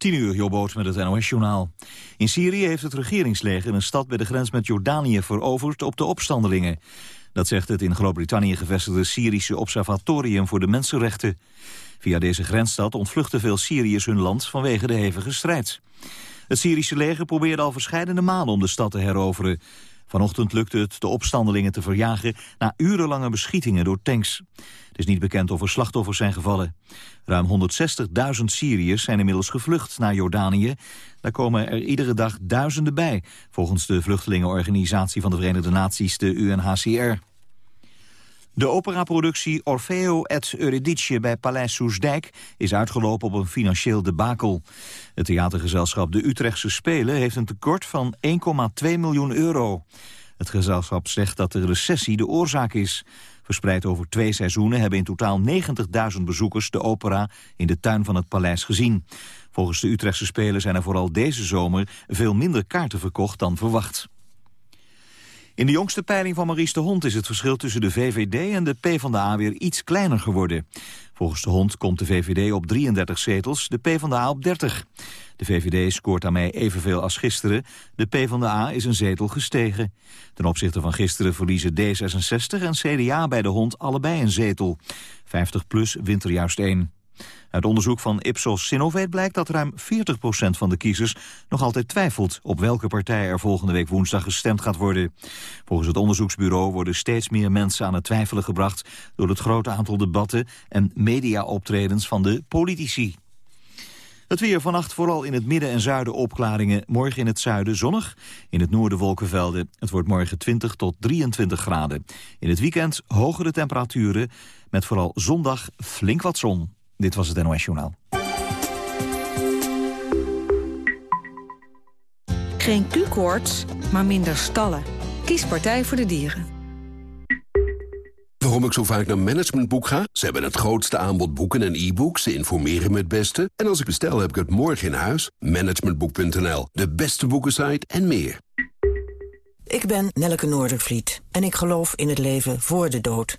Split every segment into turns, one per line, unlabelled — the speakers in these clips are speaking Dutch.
10 uur, Jobboot met het NOS-journaal. In Syrië heeft het regeringsleger een stad bij de grens met Jordanië veroverd op de opstandelingen. Dat zegt het in Groot-Brittannië gevestigde Syrische Observatorium voor de Mensenrechten. Via deze grensstad ontvluchten veel Syriërs hun land vanwege de hevige strijd. Het Syrische leger probeerde al verschillende malen om de stad te heroveren. Vanochtend lukte het de opstandelingen te verjagen na urenlange beschietingen door tanks. Het is niet bekend of er slachtoffers zijn gevallen. Ruim 160.000 Syriërs zijn inmiddels gevlucht naar Jordanië. Daar komen er iedere dag duizenden bij, volgens de vluchtelingenorganisatie van de Verenigde Naties, de UNHCR. De operaproductie Orfeo et Eurydice bij Paleis Soesdijk is uitgelopen op een financieel debakel. Het theatergezelschap De Utrechtse Spelen heeft een tekort van 1,2 miljoen euro. Het gezelschap zegt dat de recessie de oorzaak is. Verspreid over twee seizoenen hebben in totaal 90.000 bezoekers de opera in de tuin van het paleis gezien. Volgens de Utrechtse Spelen zijn er vooral deze zomer veel minder kaarten verkocht dan verwacht. In de jongste peiling van Maurice de Hond is het verschil tussen de VVD en de PvdA weer iets kleiner geworden. Volgens de Hond komt de VVD op 33 zetels, de PvdA op 30. De VVD scoort daarmee evenveel als gisteren. De PvdA is een zetel gestegen. Ten opzichte van gisteren verliezen D66 en CDA bij de Hond allebei een zetel. 50PLUS wint er juist één. Uit onderzoek van Ipsos Sinovate blijkt dat ruim 40% van de kiezers nog altijd twijfelt op welke partij er volgende week woensdag gestemd gaat worden. Volgens het onderzoeksbureau worden steeds meer mensen aan het twijfelen gebracht door het grote aantal debatten en mediaoptredens van de politici. Het weer vannacht vooral in het midden en zuiden opklaringen. Morgen in het zuiden zonnig, in het noorden wolkenvelden. Het wordt morgen 20 tot 23 graden. In het weekend hogere temperaturen, met vooral zondag flink wat zon. Dit was het NOS Journaal.
Geen Q-koorts, maar minder stallen. Kies Partij voor de Dieren.
Waarom ik zo vaak naar Managementboek ga? Ze hebben het grootste aanbod boeken en e-books. Ze informeren me het beste. En als ik bestel, heb ik het morgen in huis. Managementboek.nl, de beste boekensite en meer.
Ik ben Nelleke Noordervliet en ik geloof in het leven voor de dood.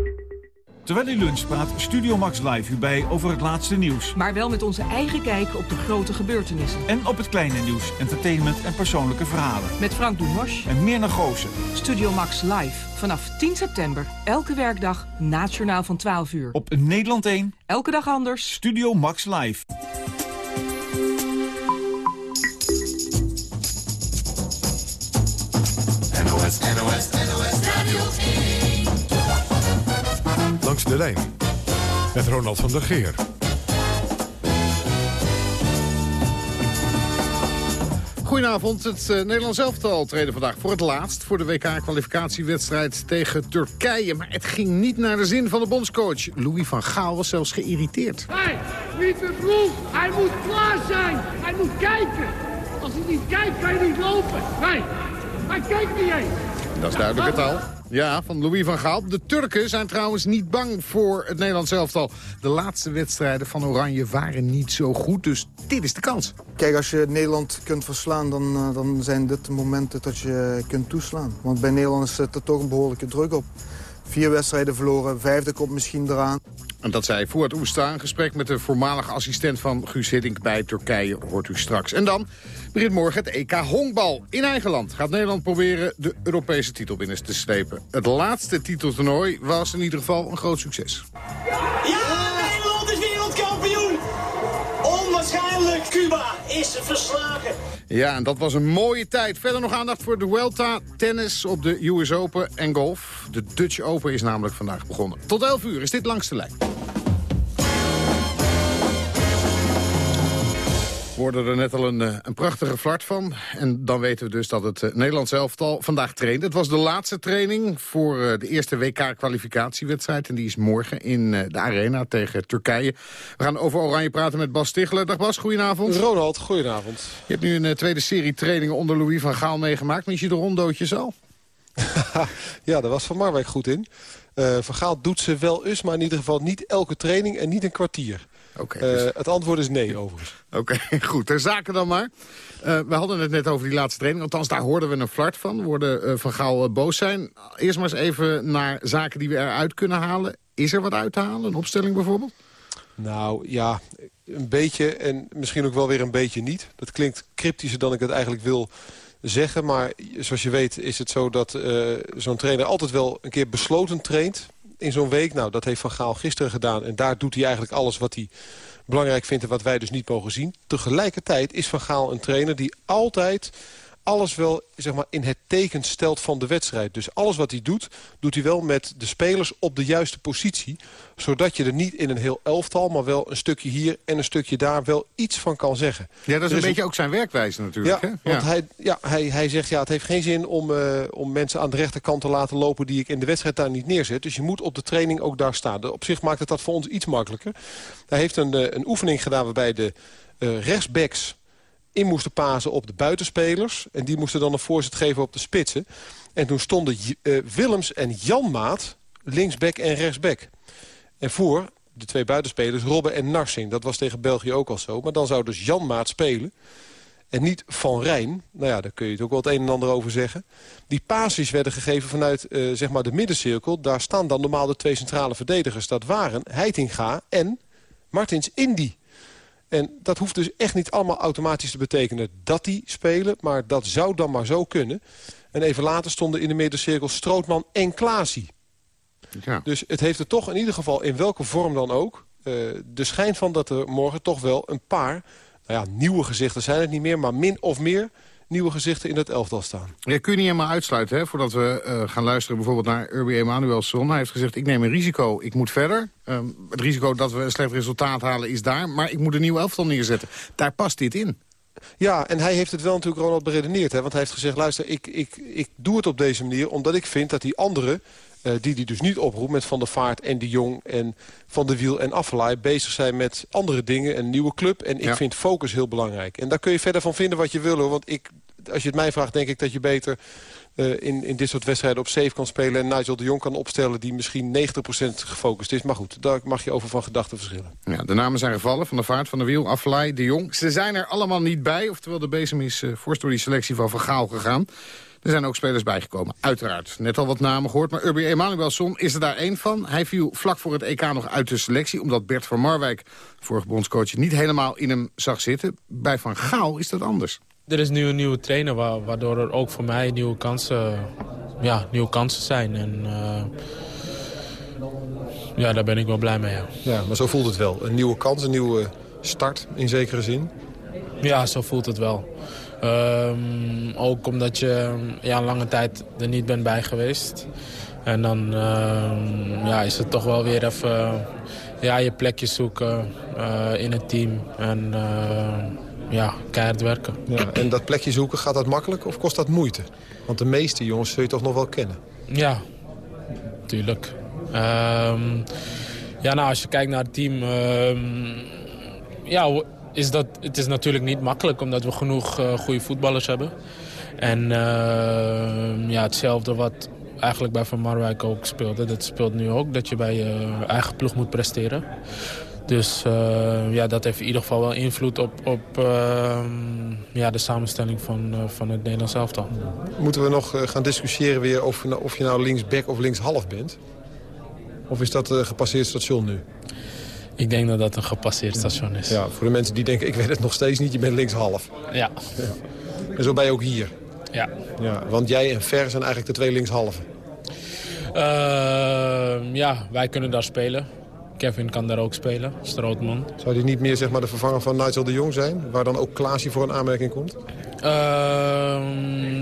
Terwijl u lunch praat Studio Max Live u bij over het laatste nieuws.
Maar wel met onze eigen kijk op de grote gebeurtenissen.
En op het kleine nieuws, entertainment en persoonlijke verhalen.
Met Frank Dumos.
En Mirna Goossen.
Studio Max Live. Vanaf 10 september. Elke werkdag. Nationaal van 12 uur.
Op Nederland 1.
Elke dag anders.
Studio Max Live.
NOS, NOS, NOS Radio 1.
Langs de lijn. Met Ronald van der Geer.
Goedenavond, het uh, Nederlands elftal treden vandaag voor het laatst... voor de WK-kwalificatiewedstrijd tegen Turkije. Maar het ging niet naar de zin van de bondscoach. Louis van Gaal was zelfs geïrriteerd.
Hey, niet te vroeg. Hij moet klaar zijn. Hij moet kijken. Als hij niet kijkt, kan je niet lopen. Nee, hij kijkt niet eens.
Dat is duidelijke taal. Ja, van Louis van Gaal. De Turken zijn trouwens niet bang voor het Nederlands elftal. De laatste wedstrijden van Oranje waren niet zo goed, dus dit is de kans.
Kijk, als je Nederland kunt verslaan, dan, uh, dan zijn dit de momenten dat je kunt toeslaan. Want bij Nederland zit er toch een behoorlijke druk op. Vier wedstrijden verloren, vijfde komt misschien eraan.
En dat zei Voort Oesta, een gesprek met de voormalige assistent van Guus Hiddink bij Turkije, hoort u straks. En dan begint morgen het EK Honkbal. In eigen land gaat Nederland proberen de Europese titel binnen te slepen. Het laatste titeltoernooi was in ieder geval een groot succes.
Ja, Cuba is verslagen.
Ja, en dat was een mooie tijd. Verder nog aandacht voor de Vuelta, tennis op de US Open en golf. De Dutch Open is namelijk vandaag begonnen. Tot 11 uur is dit langs de lijn. We hoorden er net al een, eh, een prachtige flart van. En dan weten we dus dat het uh, Nederlands elftal vandaag traint. Het was de laatste training voor uh, de eerste WK-kwalificatiewedstrijd. En die is morgen in de Arena tegen Turkije. We gaan over Oranje praten met Bas Stichler. Dag Bas, goedenavond.
Ronald, goedenavond.
Je hebt nu een tweede serie trainingen onder Louis van Gaal meegemaakt. Mis je de rondootjes al?
ja, daar was Van Marwijk goed in. Van Gaal doet ze wel eens, maar in ieder geval niet elke training en niet een kwartier.
Oké.
dus... het antwoord is nee, overigens.
Oké, goed. Ter zake dan maar. Uh, we hadden het net over die laatste training. Althans, daar hoorden we een flart van. We worden uh, Van Gaal boos zijn. Eerst maar eens even naar zaken die we eruit kunnen halen. Is er wat uit te halen? Een opstelling bijvoorbeeld?
Nou, ja, een beetje en misschien ook wel weer een beetje niet. Dat klinkt cryptischer dan ik het eigenlijk wil zeggen. Maar zoals je weet is het zo dat uh, zo'n trainer altijd wel een keer besloten traint in zo'n week. Nou, dat heeft Van Gaal gisteren gedaan. En daar doet hij eigenlijk alles wat hij belangrijk vindt... en wat wij dus niet mogen zien. Tegelijkertijd is Van Gaal een trainer die altijd alles wel zeg maar, in het teken stelt van de wedstrijd. Dus alles wat hij doet, doet hij wel met de spelers op de juiste positie. Zodat je er niet in een heel elftal, maar wel een stukje hier en een stukje daar... wel iets van kan zeggen.
Ja, dat is een beetje ook zijn werkwijze natuurlijk.
Ja,
hè?
want Hij, ja, hij, hij zegt ja, het heeft geen zin om, uh, om mensen aan de rechterkant te laten lopen... die ik in de wedstrijd daar niet neerzet. Dus je moet op de training ook daar staan. Op zich maakt het dat voor ons iets makkelijker. Hij heeft een, uh, een oefening gedaan waarbij de uh, rechtsbacks in moesten pasen op de buitenspelers. En die moesten dan een voorzet geven op de spitsen. En toen stonden uh, Willems en Janmaat linksback en rechtsback. En voor de twee buitenspelers Robben en Narsing. Dat was tegen België ook al zo. Maar dan zou dus Janmaat spelen. En niet Van Rijn. Nou ja, daar kun je het ook wel het een en ander over zeggen. Die pases werden gegeven vanuit uh, zeg maar de middencirkel. Daar staan dan normaal de twee centrale verdedigers. Dat waren Heitinga en Martins Indy. En dat hoeft dus echt niet allemaal automatisch te betekenen dat die spelen. Maar dat zou dan maar zo kunnen. En even later stonden in de middencirkel Strootman en Klaasie.
Ja.
Dus het heeft er toch in ieder geval, in welke vorm dan ook... Uh, de schijn van dat er morgen toch wel een paar... nou ja, nieuwe gezichten zijn het niet meer, maar min of meer nieuwe gezichten in het elftal staan.
Ja, kun je niet helemaal uitsluiten, hè, voordat we uh, gaan luisteren bijvoorbeeld naar Urbi Emanuelson. Hij heeft gezegd, ik neem een risico, ik moet verder. Um, het risico dat we een slecht resultaat halen is daar, maar ik moet een nieuw elftal neerzetten. Daar past dit in.
Ja, en hij heeft het wel natuurlijk Ronald beredeneerd. Hè? Want hij heeft gezegd, luister, ik, ik, ik doe het op deze manier... omdat ik vind dat die anderen, uh, die hij dus niet oproept... met Van der Vaart en De Jong en Van der Wiel en Affelaar... bezig zijn met andere dingen, een nieuwe club. En ik
Ja.
vind focus heel belangrijk. En daar kun je verder van vinden wat je wil, hoor. Want ik, als je het mij vraagt, denk ik dat je beter... uh, in, in dit soort wedstrijden op safe kan spelen... en Nigel de Jong kan opstellen die misschien 90% gefocust is. Maar goed, daar mag je over van gedachten verschillen.
Ja, de namen zijn gevallen, Van der Vaart, Van der Wiel, Affelay, De Jong. Ze zijn er allemaal niet bij, oftewel de bezem is uh, voorst door die selectie van Van Gaal gegaan. Er zijn ook spelers bijgekomen, uiteraard. Net al wat namen gehoord, maar Urbi Emanuelson is er daar één van. Hij viel vlak voor het EK nog uit de selectie... omdat Bert van Marwijk, vorige bondscoach, niet helemaal in hem zag zitten. Bij Van Gaal is dat anders.
Er is nu een nieuwe trainer, wa waardoor er ook voor mij nieuwe kansen, ja, nieuwe kansen zijn. En uh, ja, daar ben ik wel blij mee. Ja.
Ja, maar zo voelt het wel. Een nieuwe kans, een nieuwe start in zekere zin.
Ja, zo voelt het wel. Um, ook omdat je ja, een lange tijd er niet bent bij geweest. En dan uh, ja, is het toch wel weer even ja, je plekje zoeken uh, in het team. En uh, ja, keihard werken.
Ja, en dat plekje zoeken, gaat dat makkelijk of kost dat moeite? Want de meeste jongens zul je toch nog wel kennen?
Ja, tuurlijk. Um, ja, nou, als je kijkt naar het team... Ja, is dat, het is natuurlijk niet makkelijk omdat we genoeg uh, goede voetballers hebben. En uh, ja, hetzelfde wat eigenlijk bij Van Marwijk ook speelde. Dat speelt nu ook, dat je bij je eigen ploeg moet presteren. Dus uh, ja, dat heeft in ieder geval wel invloed op, op ja, de samenstelling van, van het Nederlands elftal.
Moeten we nog gaan discussiëren weer of, of je nou linksback of linkshalf bent? Of is dat gepasseerd station nu?
Ik denk dat dat een gepasseerd station is.
Ja, voor de mensen die denken, ik weet het nog steeds niet, je bent linkshalf.
Ja.
ja. En zo ben je ook hier.
Ja.
ja. Want jij en Ver zijn eigenlijk de twee linkshalven.
Uh, ja, wij kunnen daar spelen. Kevin kan daar ook spelen, Strootman.
Zou die niet meer zeg maar, de vervanger van Nigel de Jong zijn? Waar dan ook Klaasje voor een aanmerking komt?
Uh,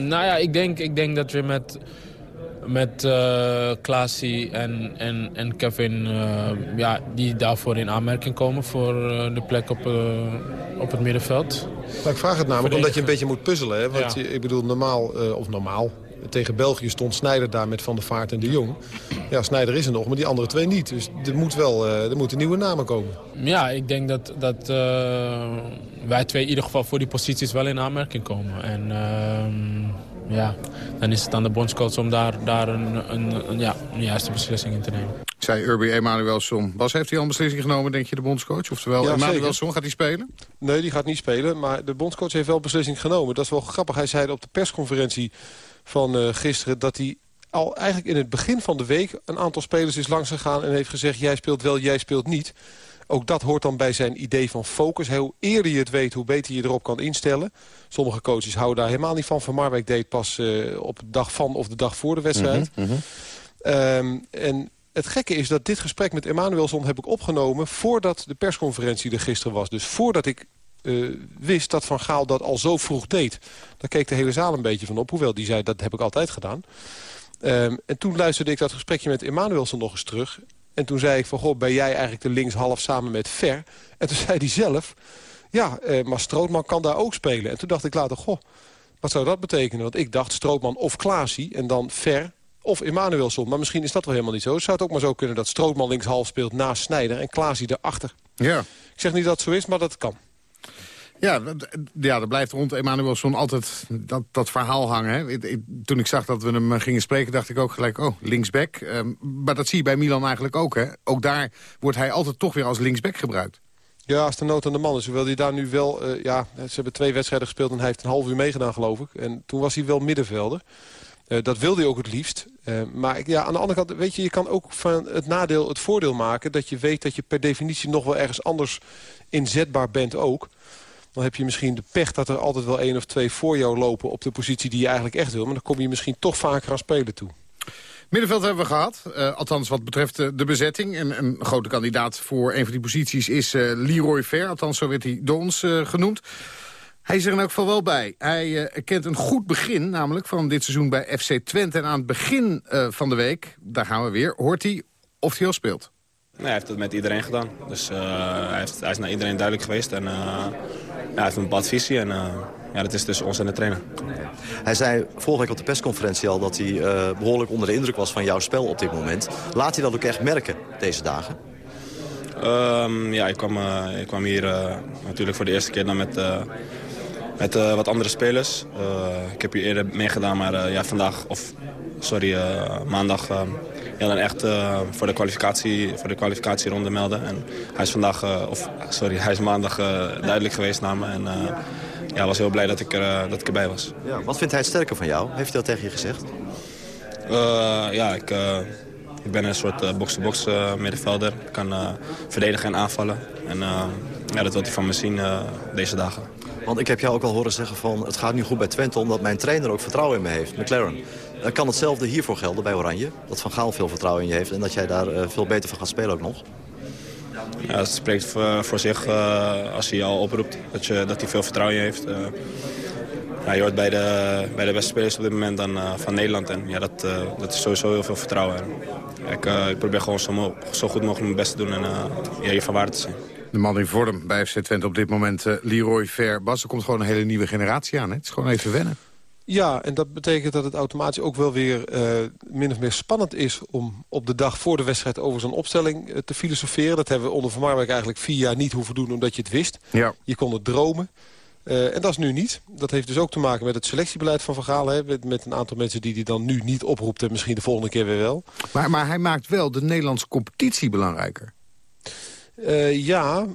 nou ja, ik denk, ik denk dat we met met uh, Klaasie en, en, en Kevin uh, ja, die daarvoor in aanmerking komen voor uh, de plek op, op het middenveld.
Maar ik vraag het namelijk omdat je een beetje moet puzzelen. Hè? Want ja. ik bedoel, normaal, of normaal, tegen België stond Snijder daar met Van der Vaart en de Jong. Ja, Snijder is er nog, maar die andere twee niet. Dus er, moet wel, er moeten nieuwe namen komen.
Ja, ik denk dat, dat wij twee in ieder geval voor die posities wel in aanmerking komen. En ja, dan is het aan de bondscoach om daar, daar een, een, een ja, een juiste beslissing in te nemen.
Zei Urbi Emanuelson. Bas, heeft hij al een beslissing genomen, denk je, de bondscoach? Oftewel,
Ja,
Emanuelson, gaat hij spelen?
Nee, die gaat niet spelen. Maar de bondscoach heeft wel een beslissing genomen. Dat is wel grappig. Hij zei op de persconferentie van eh, gisteren... dat hij al eigenlijk in het begin van de week... een aantal spelers is langs gegaan en heeft gezegd... jij speelt wel, jij speelt niet. Ook dat hoort dan bij zijn idee van focus. Hoe eerder je het weet, hoe beter je erop kan instellen. Sommige coaches houden daar helemaal niet van. Van Marwijk deed pas eh, op de dag van of de dag voor de wedstrijd.
Mhm, mhm.
Ehm, en het gekke is dat dit gesprek met Emanuelson heb ik opgenomen... voordat de persconferentie er gisteren was. Dus voordat ik eh, wist dat Van Gaal dat al zo vroeg deed. Daar keek de hele zaal een beetje van op. Hoewel die zei, dat heb ik altijd gedaan. Ehm, en toen luisterde ik dat gesprekje met Emanuelson nog eens terug. En toen zei ik van, goh, ben jij eigenlijk de linkshalf samen met Ver? En toen zei hij zelf, ja, eh, maar Strootman kan daar ook spelen. En toen dacht ik later, goh, wat zou dat betekenen? Want ik dacht Strootman of Klaasie en dan Ver of Emanuelson. Maar misschien is dat wel helemaal niet zo. Het zou het ook maar zo kunnen dat Strootman linkshalf speelt naast Snijder... en Klaasie erachter.
Ja.
Ik zeg niet dat het zo is, maar dat kan.
Ja, ja, er blijft rond Emanuelson altijd dat, dat verhaal hangen. Hè. Toen ik zag dat we hem eh, gingen spreken, dacht ik ook gelijk... oh, linksback. Ehm, maar dat zie je bij Milan eigenlijk ook. Hè. Ook daar wordt hij altijd toch weer als linksback gebruikt.
Ja, als de nood aan de man is. Hij daar nu wel... eh, ja, ze hebben twee wedstrijden gespeeld en hij heeft een half uur meegedaan, geloof ik. En toen was hij wel middenvelder. Eh, dat wilde hij ook het liefst. Maar ja, aan de andere kant, weet je, je kan ook van het nadeel het voordeel maken... dat je weet dat je per definitie nog wel ergens anders inzetbaar bent ook. Dan heb je misschien de pech dat er altijd wel één of twee voor jou lopen... op de positie die je eigenlijk echt wil. Maar dan kom je misschien toch vaker aan spelen toe.
Middenveld hebben we gehad. Eh, althans wat betreft de bezetting. En een grote kandidaat voor een van die posities is eh, Leroy Ver. Althans, zo werd hij door ons eh, genoemd. Hij is er in elk geval wel bij. Hij kent een goed begin, namelijk van dit seizoen bij FC Twente. En aan het begin van de week, daar gaan we weer, hoort hij of hij al speelt.
Nee, hij heeft het met iedereen gedaan. Dus eh, hij, heeft, hij is naar iedereen duidelijk geweest. En, eh, ja, hij heeft een bepaalde visie. En eh, ja, dat is dus ons en de trainer.
Hij zei vorige week op de persconferentie al dat hij eh, behoorlijk onder de indruk was van jouw spel op dit moment. Laat hij dat ook echt merken deze dagen?
Ehm, ja, ik kwam, ik kwam hier natuurlijk voor de eerste keer dan met, met wat andere spelers. Ik heb hier eerder meegedaan, maar ja, vandaag, of sorry, maandag... ja, dan echt eh, voor, de kwalificatie, voor de kwalificatieronde melden. En hij is vandaag, eh, of sorry, hij is maandag eh, duidelijk geweest naar me. En ja, was heel blij dat ik, er, dat ik erbij was.
Ja, wat vindt hij het sterke van jou? Heeft hij dat tegen je gezegd?
Ja, ik, ik ben een soort box-to-box eh, middenvelder. Ik kan verdedigen en aanvallen. En ja, dat wil hij van me zien deze dagen.
Want ik heb jou ook al horen zeggen van het gaat nu goed bij Twente... omdat mijn trainer ook vertrouwen in me heeft, McLaren. Eh, kan hetzelfde hiervoor gelden bij Oranje? Dat Van Gaal veel vertrouwen in je heeft en dat jij daar eh, veel beter van gaat spelen ook nog?
Ja, het spreekt voor, voor zich eh, als hij je al oproept dat, je, dat hij veel vertrouwen in je heeft. Eh, ja, je hoort bij de, bij de beste spelers op dit moment dan, eh, van Nederland. En ja, dat, eh, dat is sowieso heel veel vertrouwen. En, ik, eh, ik probeer gewoon zo, zo goed mogelijk mijn best te doen en eh ja, van waarde te zijn.
De man in vorm bij FC Twente op dit moment, eh, Leroy Ver. Bas, er komt gewoon een hele nieuwe generatie aan. Hè? Het is gewoon even wennen.
Ja, en dat betekent dat het automatisch ook wel weer eh, min of meer spannend is... om op de dag voor de wedstrijd over zo'n opstelling eh, te filosoferen. Dat hebben we onder Van Marwijk eigenlijk vier jaar niet hoeven doen... omdat je het wist.
Ja.
Je kon het dromen. Eh, en dat is nu niet. Dat heeft dus ook te maken met het selectiebeleid van Van Gaal. Hè, met, met een aantal mensen die hij dan nu niet oproept... en misschien de volgende keer weer wel.
Maar, maar hij maakt wel de Nederlandse competitie belangrijker.
Eh, ja,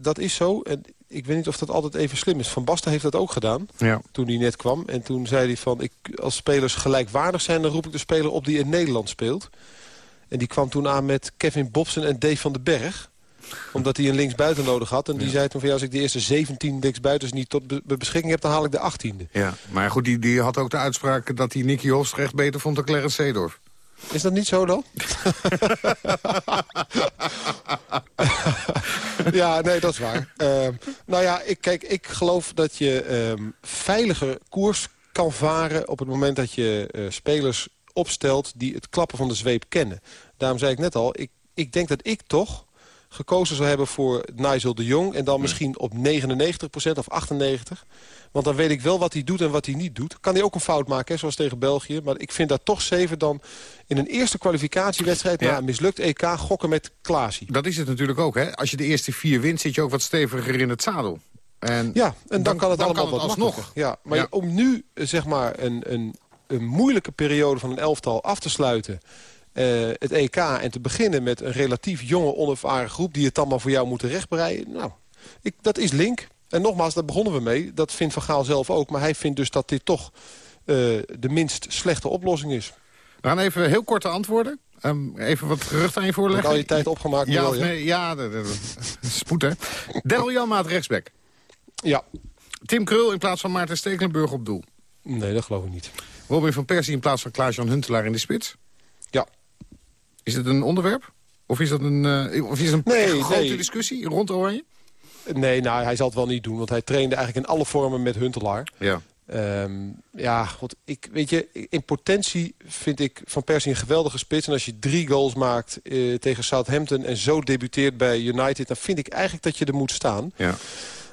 dat is zo. En ik weet niet of dat altijd even slim is. Van Basten heeft dat ook gedaan.
Ja.
Toen hij net kwam. En toen zei hij van, ik, als spelers gelijkwaardig zijn... dan roep ik de speler op die in Nederland speelt. En die kwam toen aan met Kevin Bobsen en Dave van den Berg. Omdat hij een linksbuiten nodig had. En die zei toen van, ja, als ik de eerste 17 linksbuitens niet tot be- beschikking heb... dan haal ik de 18e.
Ja, maar goed, die, die had ook de uitspraak dat hij Nicky Hofstrecht beter vond dan Clarence Seedorf.
Is dat niet zo dan? ja, nee, dat is waar. Ehm, nou ja, ik, kijk, ik geloof dat je ehm veiliger koers kan varen... op het moment dat je eh, spelers opstelt die het klappen van de zweep kennen. Daarom zei ik net al, ik, ik denk dat ik toch gekozen zou hebben voor Nigel de Jong... en dan misschien op 99% of 98%. Want dan weet ik wel wat hij doet en wat hij niet doet. Kan hij ook een fout maken, hè, zoals tegen België. Maar ik vind dat toch zeven dan in een eerste kwalificatiewedstrijd... na een mislukt EK gokken met Klaasie.
Dat is het natuurlijk ook, hè. Als je de eerste vier wint, zit je ook wat steviger in het zadel. En
ja, en dan, kan het allemaal
kan het
wat
alsnog.
Ja, maar
Ja.
om nu eh, zeg maar een, een, een moeilijke periode van een elftal af te sluiten... eh, het EK en te beginnen met een relatief jonge, onervaren groep... die het dan maar voor jou moeten rechtbreien. Nou, ik, dat is link. En nogmaals, daar begonnen we mee. Dat vindt Van Gaal zelf ook. Maar hij vindt dus dat dit toch eh, de minst slechte oplossing is.
We gaan even heel korte antwoorden. Ehm, even wat gerucht aan je
Heb
voorleggen.
ik al je tijd opgemaakt?
Ja, of nee? Ja, de, de, de- spoed hè. Daryl Janmaat rechtsback.
Ja.
Tim Krul in plaats van Maarten Stekelenburg op doel.
Nee, dat geloof ik niet.
Robin van Persie in plaats van Klaas-Jan Huntelaar in de spits. Is het een onderwerp? Of is dat een, eh, of is een
Nee,
grote
nee.
discussie rond Oranje?
Nee, nou, hij zal het wel niet doen. Want hij trainde eigenlijk in alle vormen met Huntelaar.
Ja.
Ehm, ja, god, ik, weet je, in potentie vind ik Van Persie een geweldige spits. En als je drie goals maakt eh, tegen Southampton en zo debuteert bij United... dan vind ik eigenlijk dat je er moet staan.
Ja.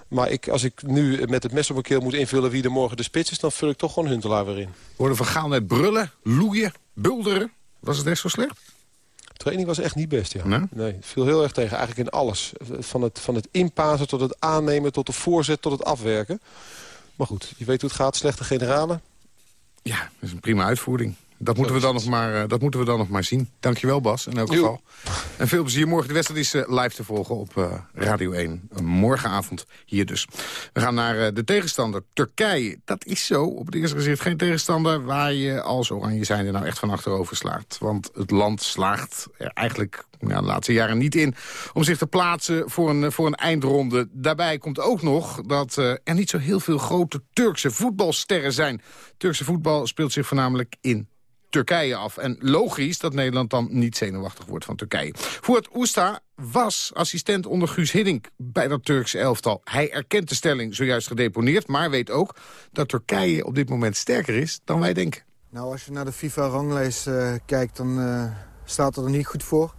Maar ik, als ik nu met het mes op mijn keel moet invullen wie er morgen de spits is... dan vul ik toch gewoon Huntelaar weer in.
Worden van Gaal net brullen, loeien, bulderen. Was het echt zo slecht?
Training was echt niet best, ja.
Nee?
Nee, het viel heel erg tegen, eigenlijk in alles. Van het, van het inpassen tot het aannemen, tot de voorzet, tot het afwerken. Maar goed, je weet hoe het gaat. Slechte generalen.
Ja, dat is een prima uitvoering. Dat moeten, we dan nog maar, eh, dat moeten we dan nog maar zien. Dankjewel Bas, in elk geval. En veel plezier. Morgen de wedstrijd is eh, live te volgen op eh, Radio 1. Een morgenavond hier dus. We gaan naar de tegenstander Turkije. Dat is zo, op het eerste gezicht geen tegenstander... waar je als oranje zijnde nou echt van achterover slaagt. Want het land slaagt er eigenlijk ja, de laatste jaren niet in... om zich te plaatsen voor een, voor een eindronde. Daarbij komt ook nog dat er niet zo heel veel grote Turkse voetbalsterren zijn. Turkse voetbal speelt zich voornamelijk in Turkije af. En logisch dat Nederland dan niet zenuwachtig wordt van Turkije. Voert Oesta was assistent onder Guus Hiddink bij dat Turkse elftal. Hij erkent de stelling zojuist gedeponeerd, maar weet ook dat Turkije op dit moment sterker is dan wij denken.
Nou, als je naar de FIFA-ranglijst eh, kijkt, dan eh, staat het er niet goed voor.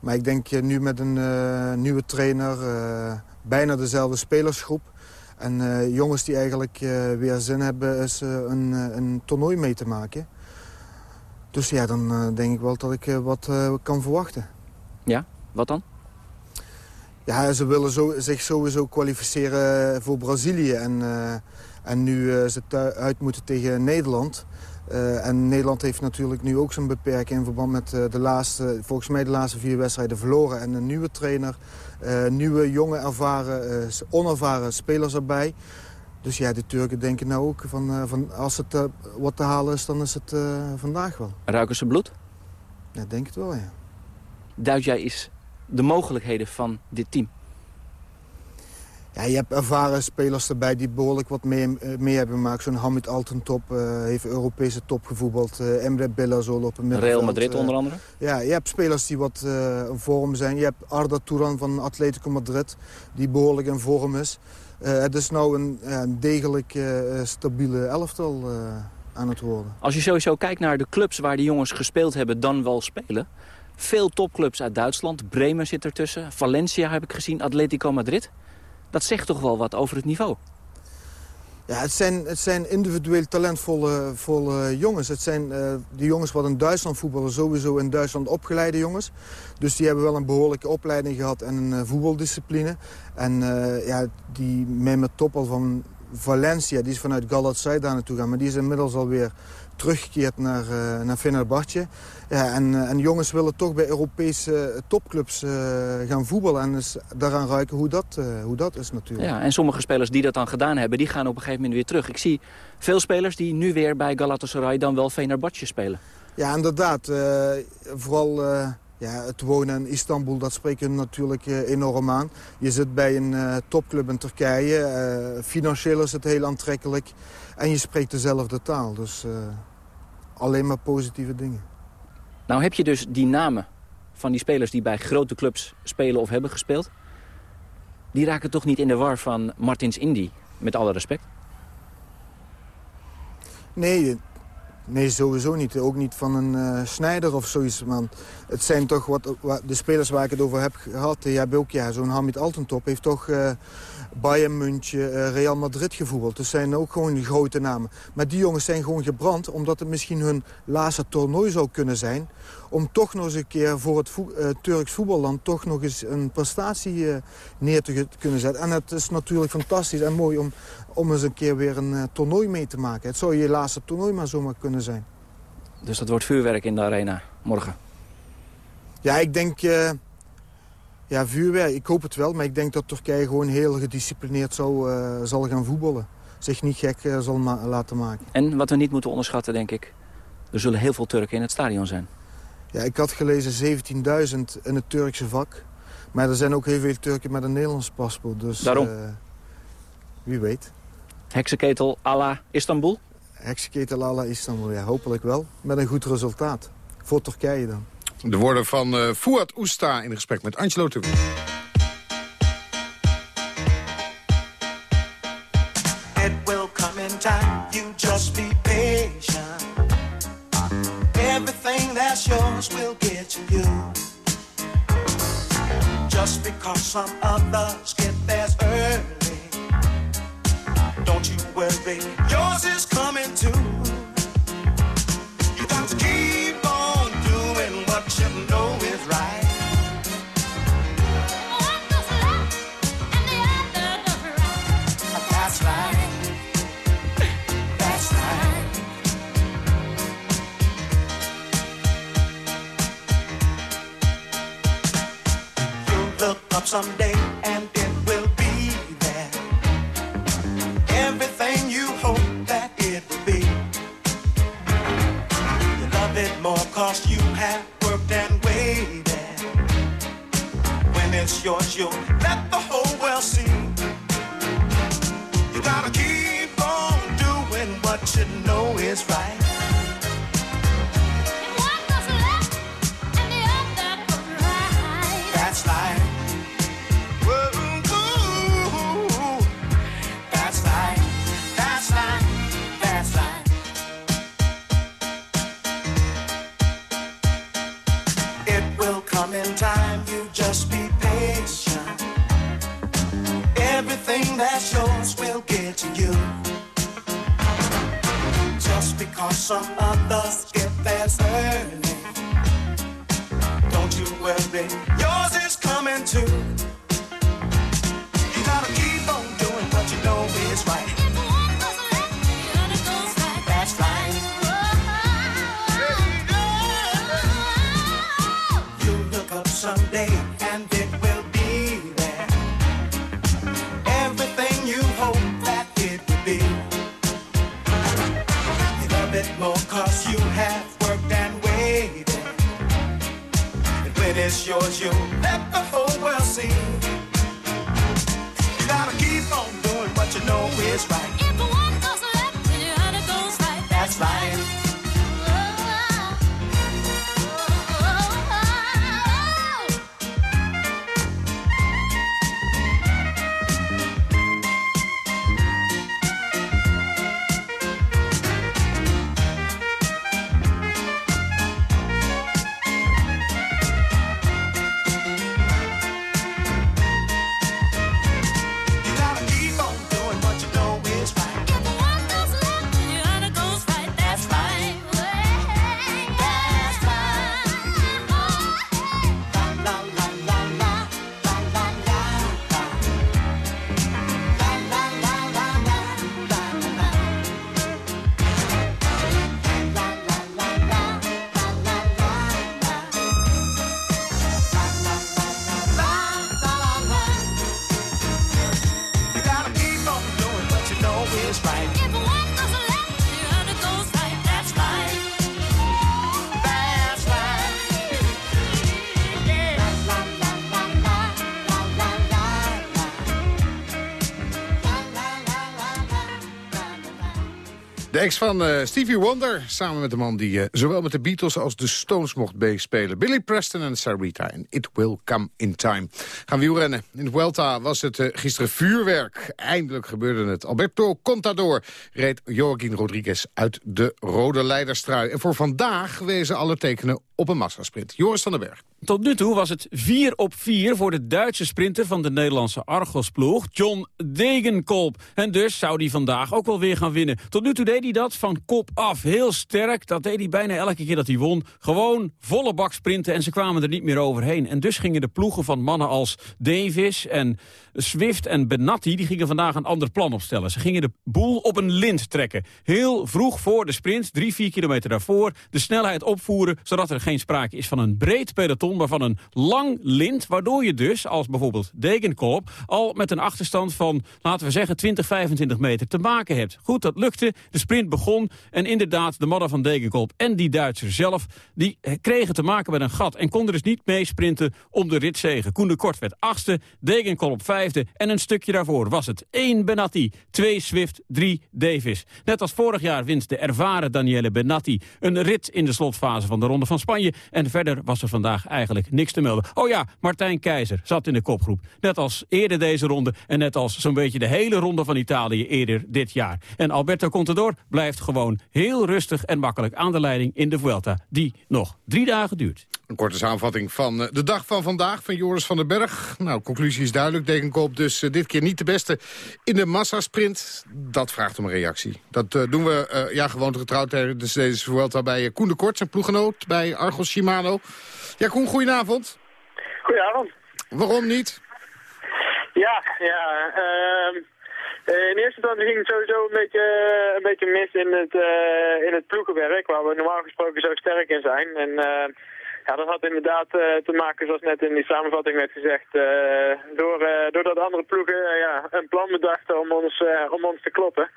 Maar ik denk eh, nu met een nieuwe trainer, bijna dezelfde spelersgroep... en jongens die eigenlijk weer zin hebben een, een toernooi mee te maken. Dus ja, dan eh, denk ik wel dat ik eh, wat eh, kan verwachten.
Ja, wat dan?
Ja, ze willen zo, zich sowieso kwalificeren voor Brazilië. En, en nu ze uit moeten tegen Nederland. En Nederland heeft natuurlijk nu ook zijn beperking in verband met de laatste, volgens mij de laatste vier wedstrijden verloren. En een nieuwe trainer, nieuwe, jonge, ervaren, onervaren spelers erbij. Dus ja, de Turken denken nou ook van, eh, van als het eh, wat te halen is, dan is het eh, vandaag wel.
Ruiken ze bloed?
Ja, denk het wel, ja.
Duid jij eens de mogelijkheden van dit team?
Ja, je hebt ervaren spelers erbij die behoorlijk wat mee, mee hebben gemaakt. Zo'n Hamid Altentop uh, heeft Europese top gevoetbald. Uh, Emre Belazol op een middenveld.
Real Madrid onder andere?
Ja, je hebt spelers die wat in vorm zijn. Je hebt Arda Turan van Atletico Madrid, die behoorlijk in vorm is. Uh, het is nou een, degelijk uh, stabiele elftal uh, aan het worden.
Als je sowieso kijkt naar de clubs waar die jongens gespeeld hebben, dan wel spelen. Veel topclubs uit Duitsland. Bremen zit ertussen. Valencia heb ik gezien. Atletico Madrid. Dat zegt toch wel wat over het niveau?
Ja, het zijn, het zijn individueel talentvolle volle jongens. Het zijn uh, die jongens wat in Duitsland voetballen, sowieso in Duitsland opgeleide jongens. Dus die hebben wel een behoorlijke opleiding gehad en een uh, voetbaldiscipline. En uh, ja, die Mehmet Toppel van Valencia, die is vanuit Galatasaray daar naartoe gaan. Maar die is inmiddels alweer teruggekeerd naar, uh, naar Fenerbahce. Ja, en, uh, en jongens willen toch bij Europese topclubs uh, gaan voetballen. En dus daaraan ruiken hoe dat, hoe dat is natuurlijk.
Ja, en sommige spelers die dat dan gedaan hebben, die gaan op een gegeven moment weer terug. Ik zie veel spelers die nu weer bij Galatasaray dan wel Fenerbahce spelen.
Ja, inderdaad. vooral ja, het wonen in Istanbul, dat spreekt natuurlijk enorm aan. Je zit bij een uh, topclub in Turkije. Uh, financieel is het heel aantrekkelijk. En je spreekt dezelfde taal. Dus alleen maar positieve dingen.
Nou heb je dus die namen van die spelers die bij grote clubs spelen of hebben gespeeld. Die raken toch niet in de war van Martins Indy, met alle respect?
Nee, Nee, sowieso niet. Ook niet van een uh, Snijder of zoiets. Man. Het zijn toch wat, wat, de spelers waar ik het over heb gehad. Die hebben ook ja, zo'n Hamid Altentop. heeft toch uh, Bayern München, uh, Real Madrid gevoetbald. Dus zijn ook gewoon die grote namen. Maar die jongens zijn gewoon gebrand omdat het misschien hun laatste toernooi zou kunnen zijn. om toch nog eens een keer voor het uh, Turks voetballand... toch nog eens een prestatie uh, neer te kunnen zetten. En het is natuurlijk fantastisch en mooi om, om eens een keer weer een uh, toernooi mee te maken. Het zou je laatste toernooi maar zomaar kunnen zijn.
Dus dat wordt vuurwerk in de arena morgen?
Ja, ik denk... ja, vuurwerk, ik hoop het wel. Maar ik denk dat Turkije gewoon heel gedisciplineerd zou, zal gaan voetballen. Zich niet gek zal ma laten maken.
En wat we niet moeten onderschatten, denk ik... er zullen heel veel Turken in het stadion zijn.
Ja, ik had gelezen 17.000 in het Turkse vak. Maar er zijn ook heel veel Turken met een Nederlands paspoort. Dus,
Daarom? Uh,
wie weet.
Heksenketel à la Istanbul?
Heksenketel à la Istanbul, ja, hopelijk wel. Met een goed resultaat. Voor Turkije dan.
De woorden van uh, Fouad Oesta in gesprek met Angelo Terwin.
It will come in time, you just be patient. Everything that's yours will get to you. Just because some others get theirs early. Don't you worry, yours is coming too. Someday and it will be there. Everything you hope that it will be. You love it more cause you have worked and waited. When it's yours, you'll let the whole world see. You gotta keep on doing what you know is right.
Van eh, Stevie Wonder, samen met de man die eh, zowel met de Beatles als de Stones mocht meespelen. Billy Preston en Sarita en It Will Come In Time. Gaan wielrennen. In de Vuelta was het eh, gisteren vuurwerk. Eindelijk gebeurde het. Alberto Contador reed Joaquin Rodriguez uit de rode leiderstrui. En voor vandaag wezen alle tekenen op een massasprint. Joris van den Berg.
Tot nu toe was het 4 op 4 voor de Duitse sprinter van de Nederlandse Argos-ploeg, John Degenkolb. En dus zou hij vandaag ook wel weer gaan winnen. Tot nu toe deed hij dat van kop af. Heel sterk, dat deed hij bijna elke keer dat hij won. Gewoon volle bak sprinten en ze kwamen er niet meer overheen. En dus gingen de ploegen van mannen als Davis en Swift en Benatti... die gingen vandaag een ander plan opstellen. Ze gingen de boel op een lint trekken. Heel vroeg voor de sprint, drie, vier kilometer daarvoor... de snelheid opvoeren, zodat er geen sprake is van een breed peloton... maar van een lang lint, waardoor je dus, als bijvoorbeeld Degenkolb... al met een achterstand van, laten we zeggen, 20, 25 meter te maken hebt. Goed, dat lukte, de sprint begon... en inderdaad, de mannen van Degenkolb en die Duitser zelf... die kregen te maken met een gat en konden dus niet meesprinten om de ritzegen. Koen de Kort werd achtste, Degenkolb vijfde... en een stukje daarvoor was het 1 Benatti, 2 Swift, 3 Davis. Net als vorig jaar wint de ervaren Daniele Benatti... een rit in de slotfase van de Ronde van Spanje... en verder was er vandaag eigenlijk niks te melden. Oh ja, Martijn Keizer zat in de kopgroep. Net als eerder deze ronde en net als zo'n beetje de hele ronde van Italië eerder dit jaar. En Alberto Contador blijft gewoon heel rustig en makkelijk aan de leiding in de Vuelta... die nog drie dagen duurt.
Een korte samenvatting van eh, de dag van vandaag van Joris van den Berg. Nou, conclusie is duidelijk. Degenkoop dus uh, dit keer niet de beste in de massasprint. Dat vraagt om een reactie. Dat uh, doen we uh, ja, gewoon getrouwd tijdens deze Vuelta bij Koen de Kort, zijn ploeggenoot bij Argos Shimano. Ja, Koen, goedenavond.
Goedenavond.
Waarom niet?
Ja, ja. Uh, in eerste instantie ging het sowieso een beetje, een beetje mis in het, in het ploegenwerk, waar we normaal gesproken zo sterk in zijn. En ja, dat had inderdaad uh, te maken, zoals net in die samenvatting werd gezegd, door, doordat andere ploegen ja, een plan bedachten om ons, om ons te kloppen.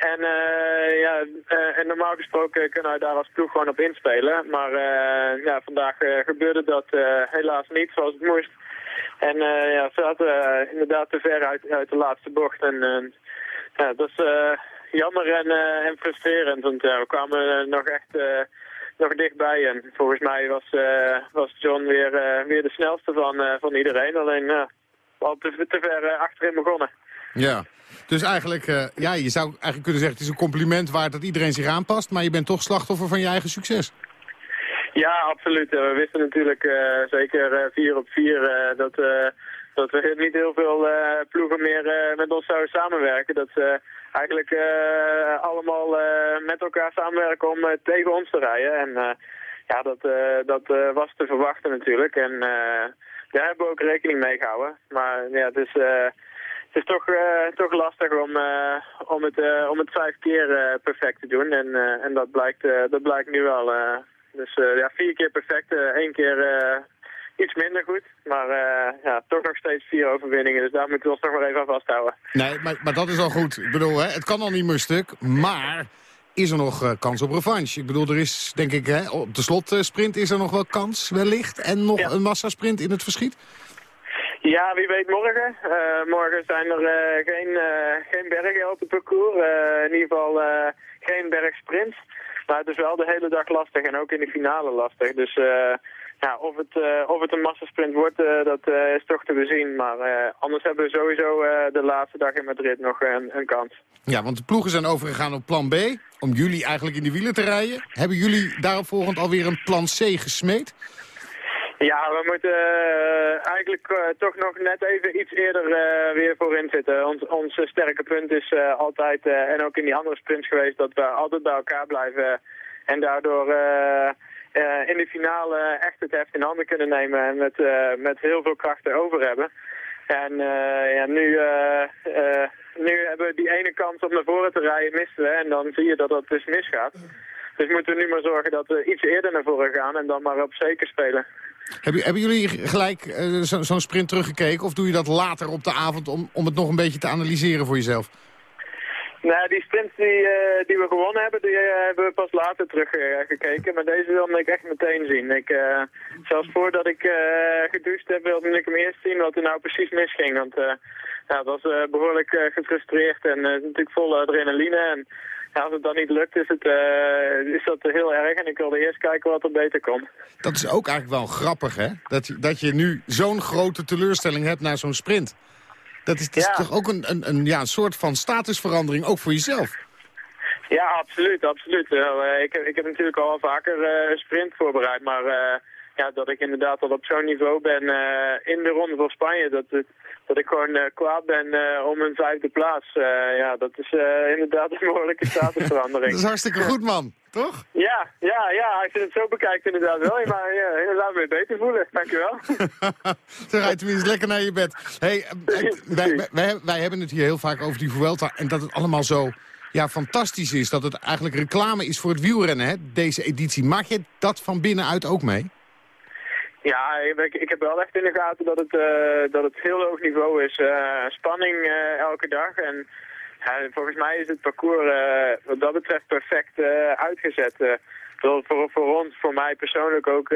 En, uh, ja, uh, en normaal gesproken kunnen wij daar als ploeg gewoon op inspelen. Maar uh, ja, vandaag gebeurde dat helaas niet zoals het moest. En ja, we zaten inderdaad te ver uit, uit de laatste bocht. En ja, dat is jammer en, en frustrerend, want we kwamen nog echt nog dichtbij. En volgens mij was, was John weer, weer de snelste van, van iedereen. Alleen al te, te ver achterin begonnen.
Ja, dus eigenlijk, ja, je zou eigenlijk kunnen zeggen... het is een compliment waard dat iedereen zich aanpast... maar je bent toch slachtoffer van je eigen succes.
Ja, absoluut. We wisten natuurlijk zeker 4 op 4 dat, dat we niet heel veel ploegen meer met ons zouden samenwerken. Dat ze eigenlijk allemaal met elkaar samenwerken om tegen ons te rijden. En ja, dat, dat was te verwachten natuurlijk. En daar hebben we ook rekening mee gehouden. Maar ja, het is het is toch, toch lastig om, om, het, om het vijf keer perfect te doen. En, en dat, blijkt, dat blijkt nu wel. dus ja, vier keer perfect, één keer iets minder goed. Maar ja, toch nog steeds vier overwinningen. Dus daar moeten we ons nog maar even aan vasthouden.
Nee, maar, maar dat is al goed. Ik bedoel, hè, het kan al niet meer stuk. Maar is er nog kans op revanche? Ik bedoel, er is, denk ik, hè, op de slotsprint is er nog wel kans, wellicht. En nog ja. een massasprint in het verschiet?
Ja, wie weet morgen. Uh, morgen zijn er geen, geen bergen op het parcours. in ieder geval geen bergsprints. Maar het is wel de hele dag lastig en ook in de finale lastig. Dus ja, of, het, of het een massasprint wordt, dat is toch te bezien. Maar anders hebben we sowieso de laatste dag in Madrid nog een, een kans.
Ja, want de ploegen zijn overgegaan op plan B. Om jullie eigenlijk in de wielen te rijden. Hebben jullie daarop volgend alweer een plan C gesmeed?
Ja, we moeten eigenlijk toch nog net even iets eerder weer voorin zitten. Ons, ons sterke punt is altijd, en ook in die andere sprints geweest, dat we altijd bij elkaar blijven. En daardoor in de finale echt het heft in handen kunnen nemen en met, met heel veel krachten over hebben. En ja, nu, nu hebben we die ene kans om naar voren te rijden, missen we. En dan zie je dat dat dus misgaat. Dus moeten we nu maar zorgen dat we iets eerder naar voren gaan en dan maar op zeker spelen.
Hebben, hebben jullie gelijk zo'n zo sprint teruggekeken? Of doe je dat later op de avond om, om het nog een beetje te analyseren voor jezelf?
Nou, die sprints die, uh, die we gewonnen hebben, die uh, hebben we pas later teruggekeken. maar deze wilde ik echt meteen zien. Ik, zelfs voordat ik gedoucht heb, wilde ik hem eerst zien wat er nou precies misging. Want ja, dat was behoorlijk gefrustreerd en natuurlijk vol adrenaline. En ja, als het dan niet lukt, is, het, is dat heel erg. En ik wilde eerst kijken wat er beter komt.
Dat is ook eigenlijk wel grappig, hè? Dat, dat je nu zo'n grote teleurstelling hebt na zo'n sprint. Dat is, dat is toch ook een, een, een, ja, een soort van statusverandering, ook voor jezelf?
Ja, absoluut, absoluut. Uh, ik, heb, ik heb natuurlijk al vaker uh, een sprint voorbereid, maar uh, ja, dat ik inderdaad al op zo'n niveau ben in de ronde van Spanje, dat, dat ik gewoon kwaad ben om een vijfde plaats. ja, dat is inderdaad een behoorlijke statusverandering.
dat is hartstikke goed, man. Toch?
Ja, ja, ja, als je het zo bekijkt inderdaad wel. Maar ja, inderdaad weer beter voelen. Dankjewel.
Dan ga je tenminste lekker naar je bed. Hey, wij, wij, wij, hebben het hier heel vaak over die Vuelta en dat het allemaal zo ja, fantastisch is. Dat het eigenlijk reclame is voor het wielrennen, hè, deze editie. Maak je dat van binnenuit ook mee?
Ja, ik, ik, heb wel echt in de gaten dat het, uh, dat het heel hoog niveau is. Uh, spanning uh, elke dag. En volgens mij is het parcours wat dat betreft perfect uitgezet. voor, voor ons, voor mij persoonlijk ook,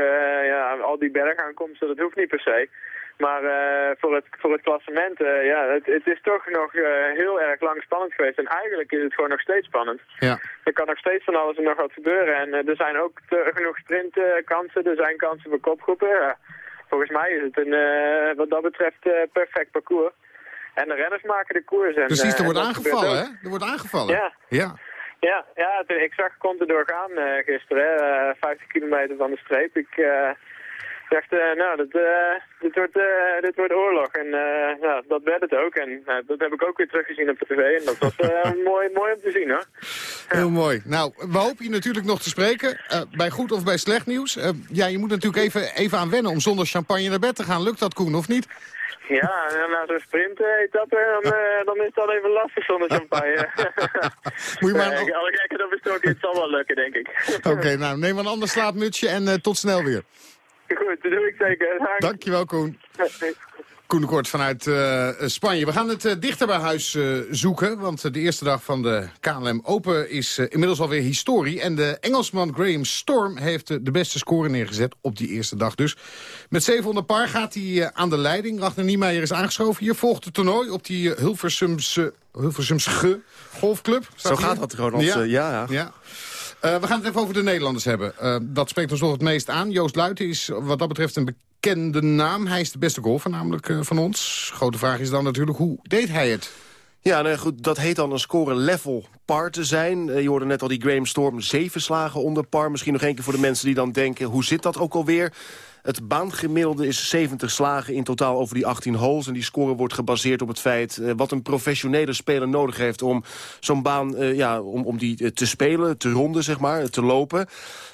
ja, al die bergaankomsten, dat hoeft niet per se. Maar uh, voor, het, voor het klassement, uh, ja, het, het, is toch nog uh, heel erg lang spannend geweest. En eigenlijk is het gewoon nog steeds spannend.
Ja.
Er kan nog steeds van alles en nog wat gebeuren. En er zijn ook te, genoeg sprintkansen, er zijn kansen voor kopgroepen. volgens mij is het een, wat dat betreft perfect parcours. En de renners maken de koers. En,
Precies, er wordt aangevallen, hè? Er wordt aangevallen.
Ja.
ja.
Ja, ja ik zag Contador gaan gisteren, 50 kilometer van de streep. Ik dacht, uh, nou, dit, uh, dit, wordt, uh, dit wordt oorlog. En ja, dat werd het ook. En dat heb ik ook weer teruggezien op de tv. En dat was mooi, mooi om te zien, hoor.
Heel mooi. Nou, we hopen je natuurlijk nog te spreken. bij goed of bij slecht nieuws. ja, je moet natuurlijk even, even aan wennen om zonder champagne naar bed te gaan. Lukt dat, Koen, of niet?
Ja, na zo'n sprint-etappe, dan, dan is het al even lastig zonder champagne.
Moet je maar...
Uh, alle gekken op een stokje, het zal wel lukken, denk ik.
Oké, nou, neem een ander slaapmutsje en tot snel weer.
Goed, dat doe ik zeker.
Dankjewel, Koen. Koen de Kort vanuit uh, Spanje. We gaan het uh, dichter bij huis uh, zoeken, want de eerste dag van de KLM Open is inmiddels alweer historie. En de Engelsman Graham Storm heeft de beste score neergezet op die eerste dag dus. Met 700 par gaat hij aan de leiding. Ragnar Niemeyer is aangeschoven. Hier volgt het toernooi op die Hilversumse, Hilversumsche golfclub.
Zo gaat dat gewoon.
Ja.
ja.
ja. Uh, we gaan het even over de Nederlanders hebben. Uh, dat spreekt ons nog het meest aan. Joost Luiten is wat dat betreft een bekende naam. Hij is de beste golfer namelijk uh, van ons. Grote vraag is dan natuurlijk, hoe deed hij het?
Ja, nou goed, dat heet dan een score level par te zijn. je hoorde net al die Graham Storm zeven slagen onder par. Misschien nog één keer voor de mensen die dan denken... hoe zit dat ook alweer? Het baangemiddelde is 70 slagen in totaal over die 18 holes. En die score wordt gebaseerd op het feit uh, wat een professionele speler nodig heeft... om zo'n baan uh, ja, om, om die te spelen, te ronden, zeg maar, te lopen.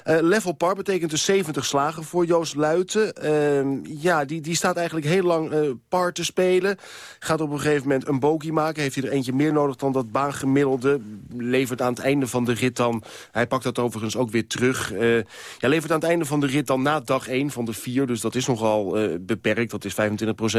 Level par betekent dus 70 slagen voor Joost Luiten. Ehm, ja, die, die staat eigenlijk heel lang par te spelen. Gaat op een gegeven moment een bogey maken. Heeft hij er eentje meer nodig dan dat baangemiddelde. Levert aan het einde van de rit dan... Hij pakt dat overigens ook weer terug. ja, levert aan het einde van de rit dan na dag 1 van de Dus dat is nogal uh, beperkt. Dat is 25%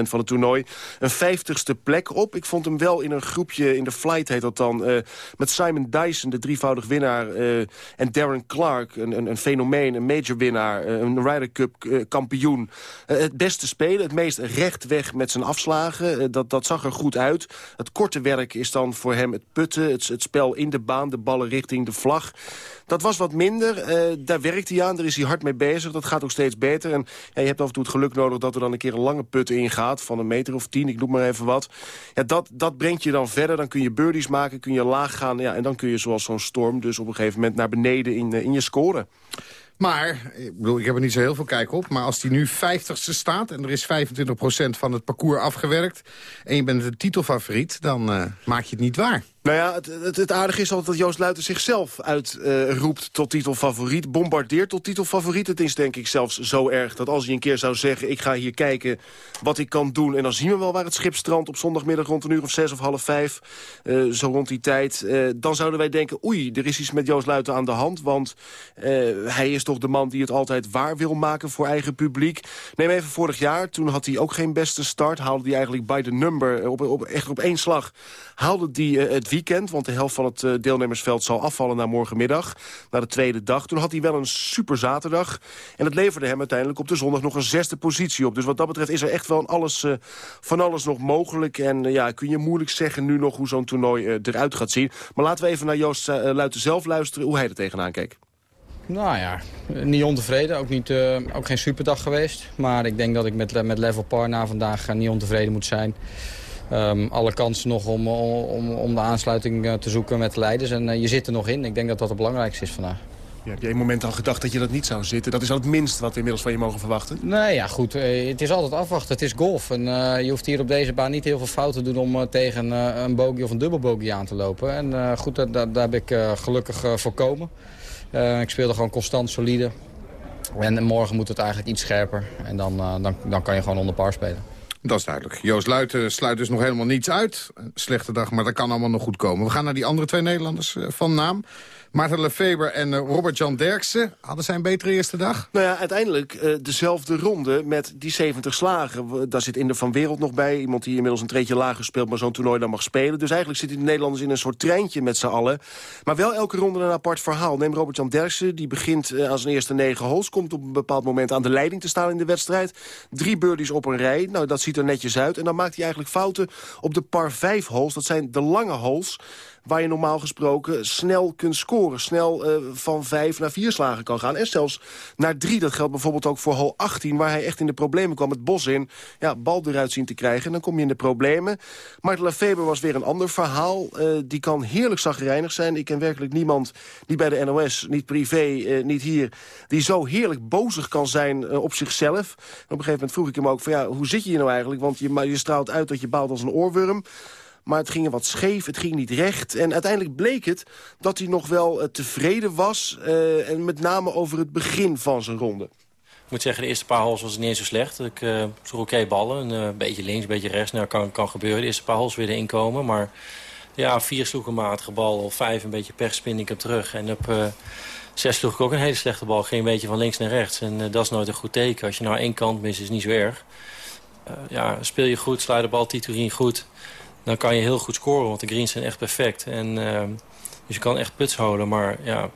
van het toernooi. Een vijftigste plek op. Ik vond hem wel in een groepje, in de flight heet dat dan... Uh, met Simon Dyson, de drievoudig winnaar... Uh, en Darren Clark, een, een, een, fenomeen, een major winnaar... een Ryder Cup kampioen. het beste spelen, het meest rechtweg met zijn afslagen. dat, dat zag er goed uit. Het korte werk is dan voor hem het putten. Het, het spel in de baan, de ballen richting de vlag. Dat was wat minder. daar werkt hij aan, daar is hij hard mee bezig. Dat gaat ook steeds beter. En ja, je hebt af en toe het geluk nodig dat er dan een keer een lange put ingaat... van een meter of tien, ik noem maar even wat. Ja, dat, dat brengt je dan verder. Dan kun je birdies maken, kun je laag gaan. Ja, en dan kun je zoals zo'n storm dus op een gegeven moment naar beneden in, in je scoren.
Maar, ik bedoel, ik heb er niet zo heel veel kijk op... maar als die nu 50ste staat en er is 25% van het parcours afgewerkt... en je bent de titelfavoriet, dan uh, maak je het niet waar.
Nou ja, het, aardige is altijd dat Joost Luiten zichzelf uitroept uh, tot titelfavoriet. Bombardeert tot titelfavoriet. Het is denk ik zelfs zo erg dat als hij een keer zou zeggen... ik ga hier kijken wat ik kan doen... en dan zien we wel waar het schip strandt op zondagmiddag rond een uur of zes of half vijf. Uh, zo rond die tijd. Uh, dan zouden wij denken, oei, er is iets met Joost Luiten aan de hand. Want hij is toch de man die het altijd waar wil maken voor eigen publiek. Neem even vorig jaar, toen had hij ook geen beste start. Haalde hij eigenlijk bij de number, op, op, echt op één slag... haalde hij het weekend, want de helft van het uh, deelnemersveld zal afvallen naar morgenmiddag, naar de tweede dag. Toen had hij wel een super zaterdag en het leverde hem uiteindelijk op de zondag nog een zesde positie op. Dus wat dat betreft is er echt wel alles, uh, van alles nog mogelijk. En uh, ja, kun je moeilijk zeggen nu nog hoe zo'n toernooi eruit gaat zien. Maar laten we even naar Joost Luiten zelf luisteren hoe hij er tegenaan keek.
Nou ja, niet ontevreden. Ook, niet, ook geen superdag geweest. Maar ik denk dat ik met, met level par na vandaag niet ontevreden moet zijn. Ehm, alle kansen nog om, om, om de aansluiting te zoeken met de leiders. En je zit er nog in. Ik denk dat dat het belangrijkste is vandaag.
Ja, heb je een moment al gedacht dat je dat niet zou zitten? Dat is al het minst wat we inmiddels van je mogen verwachten.
Nee, ja, goed. Het is altijd afwachten. Het is golf. En je hoeft hier op deze baan niet heel veel fouten te doen... om tegen een bogey of een dubbel bogey aan te lopen. En goed, daar, daar heb ik gelukkig voorkomen. ik speelde gewoon constant solide. En morgen moet het eigenlijk iets scherper. En dan, dan, dan kan je gewoon onder par spelen.
Dat is duidelijk. Joost Luiten sluit dus nog helemaal niets uit. slechte dag, maar dat kan allemaal nog goed komen. We gaan naar die andere twee Nederlanders uh, van naam. Maarten Lefeber en eh, Robert-Jan Derksen. Hadden zij een betere eerste dag?
Nou ja, uiteindelijk uh, dezelfde ronde met die 70 slagen. Daar zit Inder van Wereld nog bij. Iemand die inmiddels een treetje lager speelt, maar zo'n toernooi dan mag spelen. Dus eigenlijk zitten de Nederlanders in een soort treintje met z'n allen. Maar wel elke ronde een apart verhaal. Neem Robert-Jan Derksen, die begint uh, aan zijn eerste negen holes. Komt op een bepaald moment aan de leiding te staan in de wedstrijd. Drie birdies op een rij. Nou, dat ziet er netjes uit. En dan maakt hij eigenlijk fouten op de par 5 holes. Dat zijn de lange holes waar je normaal gesproken snel kunt scoren. Snel uh, van vijf naar vier slagen kan gaan. En zelfs naar drie. Dat geldt bijvoorbeeld ook voor hole 18... waar hij echt in de problemen kwam, het bos in. Ja, bal eruit zien te krijgen. En dan kom je in de problemen. Martin Lefebvre was weer een ander verhaal. Uh, die kan heerlijk zagrijnig zijn. Ik ken werkelijk niemand, niet bij de NOS, niet privé, uh, niet hier... die zo heerlijk bozig kan zijn op zichzelf. Op een gegeven moment vroeg ik hem ook van... ja, hoe zit je hier nou eigenlijk? Want je, je straalt uit dat je baalt als een oorworm. Maar het ging wat scheef, het ging niet recht. En uiteindelijk bleek het dat hij nog wel uh, tevreden was. Uh, en met name over het begin van zijn ronde.
Ik moet zeggen, de eerste paar holes was het niet eens zo slecht. Ik uh, oké ballen, een beetje links, een beetje rechts. Nou, kan, kan gebeuren. De eerste paar holes weer erin komen. Maar ja, vier sloeg een matige bal. Of vijf een beetje pech ik hem terug. En op zes sloeg ik ook een hele slechte bal. Ging een beetje van links naar rechts. En dat is nooit een goed teken. Als je nou één kant mist, is niet zo erg. ja, speel je goed, sla de bal Titurin goed dan kan je heel goed scoren. Want de greens zijn echt perfect. En, uh, dus je kan echt puts houden. Maar ja,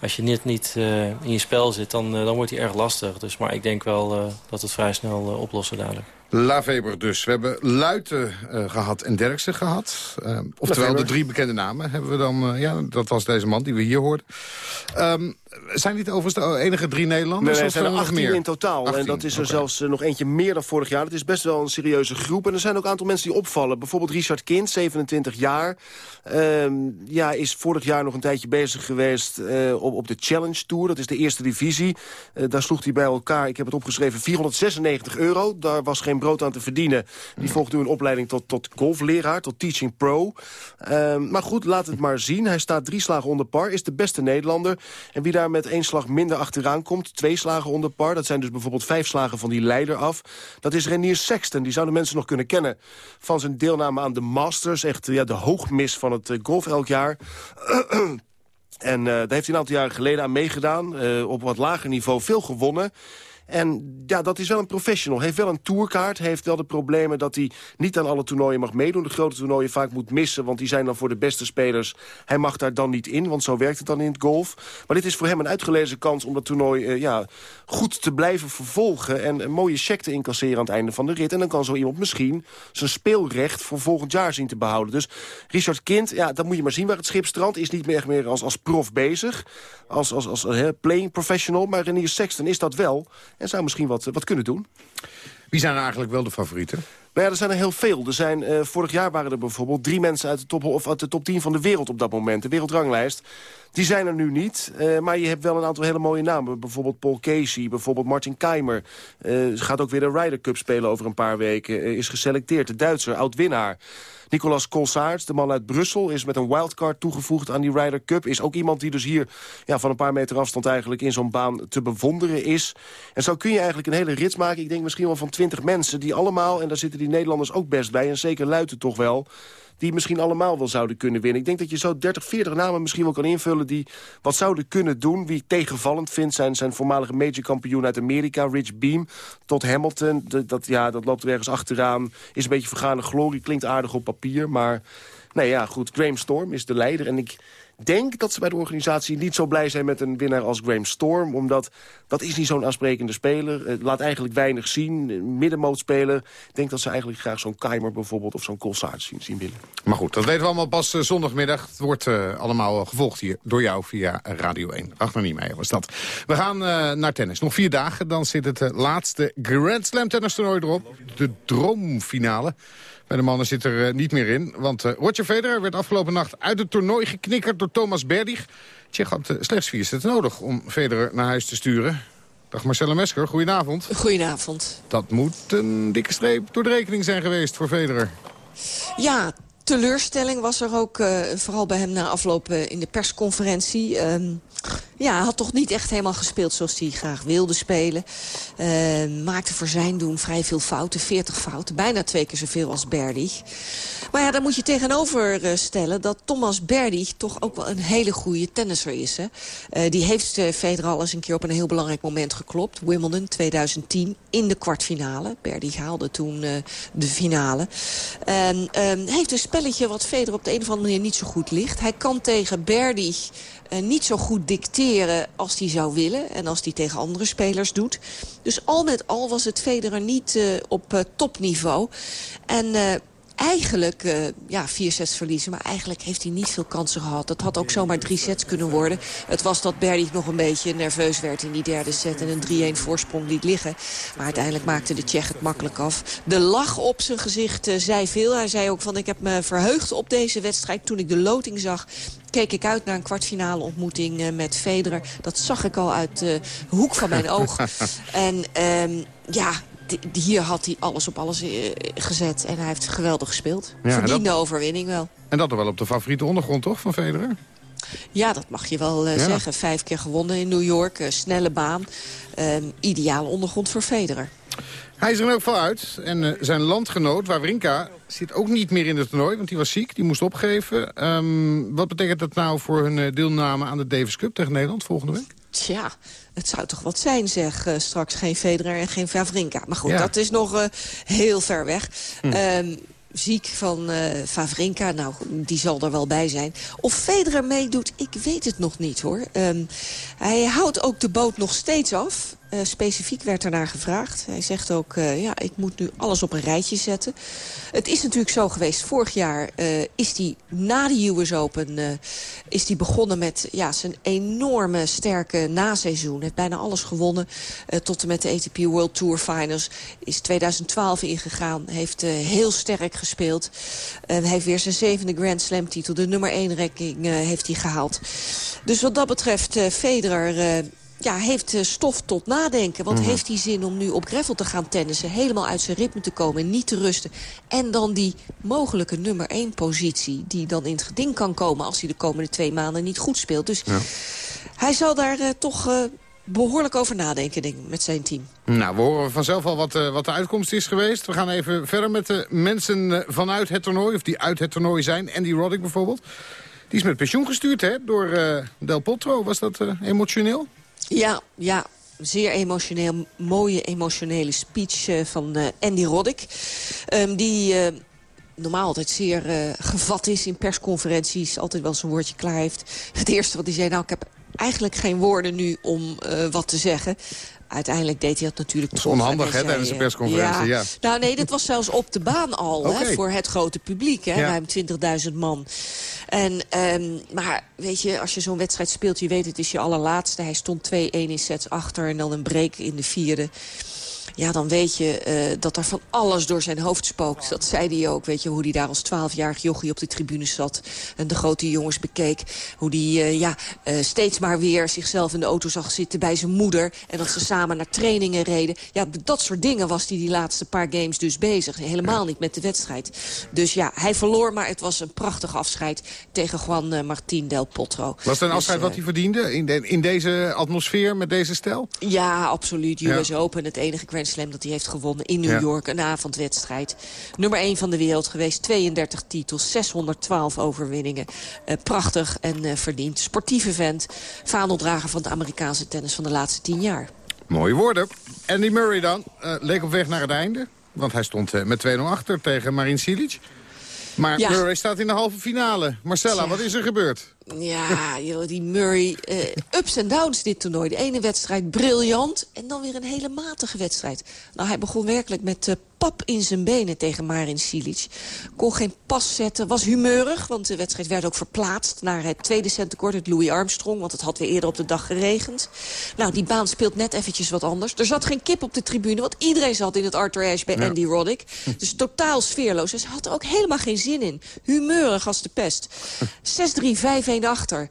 als je net niet uh, in je spel zit, dan, uh, dan wordt hij erg lastig. Dus, maar ik denk wel dat het vrij snel oplossen dadelijk.
Laveber dus. We hebben Luiten uh, gehad en Derksen gehad. Uh, oftewel de drie bekende namen hebben we dan... Uh, ja, dat was deze man die we hier hoorden. Um, zijn dit overigens de enige drie Nederlanders?
Nee, er zijn er 18 meer? in totaal. 18, en dat is er okay. zelfs nog eentje meer dan vorig jaar. Het is best wel een serieuze groep. En er zijn ook een aantal mensen die opvallen. Bijvoorbeeld Richard Kind, 27 jaar. Um, ja, is vorig jaar nog een tijdje bezig geweest op, op de Challenge Tour. Dat is de eerste divisie. daar sloeg hij bij elkaar, ik heb het opgeschreven, 496 euro. Daar was geen brood aan te verdienen. Die volgt nu een opleiding tot, tot golfleraar, tot teaching pro. Um, maar goed, laat het maar zien. Hij staat drie slagen onder par, is de beste Nederlander. En wie daar met één slag minder achteraan komt, twee slagen onder par... dat zijn dus bijvoorbeeld vijf slagen van die leider af. Dat is Renier Sexton. Die zouden mensen nog kunnen kennen van zijn deelname aan de Masters. Echt ja, de hoogmis van het uh, golf elk jaar. En uh, daar heeft hij een aantal jaren geleden aan meegedaan. Uh, op wat lager niveau veel gewonnen. En ja, dat is wel een professional. Heeft wel een tourkaart. Heeft wel de problemen dat hij niet aan alle toernooien mag meedoen. De grote toernooien vaak moet missen, want die zijn dan voor de beste spelers. Hij mag daar dan niet in, want zo werkt het dan in het golf. Maar dit is voor hem een uitgelezen kans om dat toernooi uh, ja, goed te blijven vervolgen. En een mooie check te incasseren aan het einde van de rit. En dan kan zo iemand misschien zijn speelrecht voor volgend jaar zien te behouden. Dus Richard Kind, ja, dat moet je maar zien waar het schip strandt. Is niet meer, meer als, als prof bezig. Als, als, als playing professional. Maar Renier Sexton is dat wel. En zou misschien wat, wat kunnen doen.
Wie zijn eigenlijk wel de favorieten?
Nou ja, er zijn er heel veel. Er zijn, uh, vorig jaar waren er bijvoorbeeld drie mensen uit de, top, of uit de top 10 van de wereld op dat moment. De wereldranglijst. Die zijn er nu niet. Uh, maar je hebt wel een aantal hele mooie namen. Bijvoorbeeld Paul Casey, bijvoorbeeld Martin Keimer. Uh, gaat ook weer de Ryder Cup spelen over een paar weken. is geselecteerd. De Duitser, oud-winnaar. Nicolas Colsaerts, de man uit Brussel, is met een wildcard toegevoegd aan die Ryder Cup. Is ook iemand die dus hier ja, van een paar meter afstand eigenlijk in zo'n baan te bewonderen is. En zo kun je eigenlijk een hele rits maken. Ik denk misschien wel van twintig mensen die allemaal, en daar zitten die Nederlanders ook best bij, en zeker Luiten toch wel die misschien allemaal wel zouden kunnen winnen. Ik denk dat je zo 30, 40 namen misschien wel kan invullen... die wat zouden kunnen doen. Wie tegenvallend vindt zijn, zijn voormalige major kampioen uit Amerika... Rich Beam, tot Hamilton. Dat, ja, dat loopt er ergens achteraan. Is een beetje vergane glorie, klinkt aardig op papier. Maar nee, ja, goed, Graham Storm is de leider. En ik denk dat ze bij de organisatie niet zo blij zijn met een winnaar als Graham Storm. Omdat dat is niet zo'n aansprekende speler. Het laat eigenlijk weinig zien. Middenmootspeler. Ik denk dat ze eigenlijk graag zo'n Keimer bijvoorbeeld of zo'n Colsaert zien, zien willen.
Maar goed, dat weten we allemaal pas uh, zondagmiddag. Het wordt uh, allemaal gevolgd hier door jou via Radio 1. Achter niet mee was dat. We gaan naar tennis. Nog vier dagen, dan zit het laatste Grand Slam tennis toernooi erop. De droomfinale Bij de mannen zit er eh, niet meer in. Want uh, Roger Federer werd afgelopen nacht uit het toernooi geknikkerd door Thomas Berdig. Tsjech had uh, slechts vier sets nodig om Federer naar huis te sturen. Dag Marcella Mesker, goedenavond.
Goedenavond.
Dat moet een dikke streep door de rekening zijn geweest voor Federer.
Ja, teleurstelling was er ook, uh, vooral bij hem na afloop uh, in de persconferentie. Uh, ja, hij had toch niet echt helemaal gespeeld zoals hij graag wilde spelen. maakte voor zijn doen vrij veel fouten, 40 fouten. Bijna twee keer zoveel als Berdy. Maar ja, dan moet je tegenover stellen dat Thomas Berdy toch ook wel een hele goede tennisser is. Hè? die heeft Federer al eens een keer op een heel belangrijk moment geklopt. Wimbledon 2010 in de kwartfinale. Berdy haalde toen de finale. En uh, heeft een spelletje wat Federer op de een of andere manier niet zo goed ligt. Hij kan tegen Berdy uh, niet zo goed dicteren als hij zou willen. En als hij tegen andere spelers doet. Dus al met al was het Federer niet uh, op uh, topniveau. En eigenlijk uh, ja, vier sets verliezen. Maar eigenlijk heeft hij niet veel kansen gehad. Dat had ook zomaar drie sets kunnen worden. Het was dat Berdy nog een beetje nerveus werd in die derde set... en een 3-1 voorsprong liet liggen. Maar uiteindelijk maakte de Tsjech het makkelijk af. De lach op zijn gezicht uh, zei veel. Hij zei ook van ik heb me verheugd op deze wedstrijd. Toen ik de loting zag keek ik uit naar een kwartfinale ontmoeting uh, met Federer. Dat zag ik al uit de hoek van mijn oog. en um, ja, hier had hij alles op alles uh, gezet. En hij heeft geweldig gespeeld. Ja, Verdiende dat... overwinning wel.
En dat wel op de favoriete ondergrond, toch, van Federer?
Ja, dat mag je wel uh, ja. zeggen. Vijf keer gewonnen in New York. Uh, snelle baan. ideale ondergrond voor Federer.
Hij is er ook veel uit. En uh, zijn landgenoot, Wawrinka, zit ook niet meer in het toernooi. Want die was ziek, die moest opgeven. Um, wat betekent dat nou voor hun deelname aan de Davis Cup tegen Nederland volgende week?
Tja, het zou toch wat zijn, zeg. Uh, straks geen Federer en geen Wawrinka. Maar goed, ja. dat is nog uh, heel ver weg. Hm. Um, ziek van uh, Favrinka. Nou, die zal er wel bij zijn. Of Federer meedoet, ik weet het nog niet, hoor. Um, hij houdt ook de boot nog steeds af. Uh, specifiek werd er naar gevraagd. Hij zegt ook, uh, ja, ik moet nu alles op een rijtje zetten. Het is natuurlijk zo geweest. Vorig jaar uh, is hij na de US Open is die begonnen met ja, zijn enorme sterke naseizoen. Heeft bijna alles gewonnen. tot en met de ATP World Tour Finals. Is 2012 ingegaan. Heeft heel sterk gespeeld. heeft weer zijn zevende Grand Slam titel. De nummer 1 ranking heeft hij gehaald. Dus wat dat betreft, Federer ja, heeft uh, stof tot nadenken. Want mm. heeft hij zin om nu op gravel te gaan tennissen... helemaal uit zijn ritme te komen en niet te rusten. En dan die mogelijke nummer 1 positie... die dan in het geding kan komen als hij de komende twee maanden niet goed speelt. Dus ja. hij zal daar uh, toch... Uh, behoorlijk over nadenken, denk ik, met zijn team.
Nou, we horen vanzelf al wat, uh, wat de uitkomst is geweest. We gaan even verder met de mensen vanuit het toernooi... of die uit het toernooi zijn. Andy Roddick bijvoorbeeld. Die is met pensioen gestuurd hè, door Del Potro. Was dat emotioneel?
Ja, ja, zeer emotioneel, mooie emotionele speech uh, van uh, Andy Roddick. Um, die uh, normaal altijd zeer gevat is in persconferenties. Altijd wel zijn woordje klaar heeft. Het eerste wat hij zei, nou ik heb eigenlijk geen woorden nu om wat te zeggen. Uiteindelijk deed hij dat natuurlijk
Dat is onhandig, hè, tijdens de persconferentie, ja. ja.
Nou, nee, dat was zelfs op de baan al, okay. hè, voor het grote publiek, hè, ja. ruim 20.000 man. En, um, maar weet je, als je zo'n wedstrijd speelt, je weet het is je allerlaatste. Hij stond 2-1 in sets achter en dan een break in de vierde ja, dan weet je uh, dat er van alles door zijn hoofd spookt. Dat zei hij ook, weet je, hoe hij daar als twaalfjarig jochie op de tribune zat... en de grote jongens bekeek. Hoe hij uh, ja, uh, steeds maar weer zichzelf in de auto zag zitten bij zijn moeder... en dat ze samen naar trainingen reden. Ja, dat soort dingen was hij die laatste paar games dus bezig. Helemaal niet met de wedstrijd. Dus ja, hij verloor, maar het was een prachtig afscheid... tegen Juan Martín del Potro.
Was het een afscheid dus, wat hij verdiende in, de, in deze atmosfeer met deze stijl?
Ja, absoluut. US ja. Open, het enige Grand Slam dat hij heeft gewonnen in New ja. York. Een avondwedstrijd. Nummer 1 van de wereld geweest. 32 titels, 612 overwinningen. Uh, prachtig en uh, verdiend. Sportieve vent. Vaandeldrager van de Amerikaanse tennis van de laatste 10 jaar.
Mooie woorden. Andy Murray dan. Uh, leek op weg naar het einde. Want hij stond met 2-0 achter tegen Marin Cilic. Maar ja. Murray staat in de halve finale. Marcella, ja. wat is er gebeurd?
Ja, joh, die Murray. eh, ups en downs dit toernooi. De ene wedstrijd briljant en dan weer een hele matige wedstrijd. Nou, hij begon werkelijk met eh, pap in zijn benen tegen Marin Cilic. Kon geen pas zetten, was humeurig, want de wedstrijd werd ook verplaatst... naar het tweede centekort, het Louis Armstrong... want het had weer eerder op de dag geregend. Nou, die baan speelt net eventjes wat anders. Er zat geen kip op de tribune, want iedereen zat in het Arthur Ashe bij
Ja.
Andy Roddick. Dus totaal sfeerloos. En ze had er ook helemaal geen zin in. Humeurig als de pest. 6-3, 5-1 achter.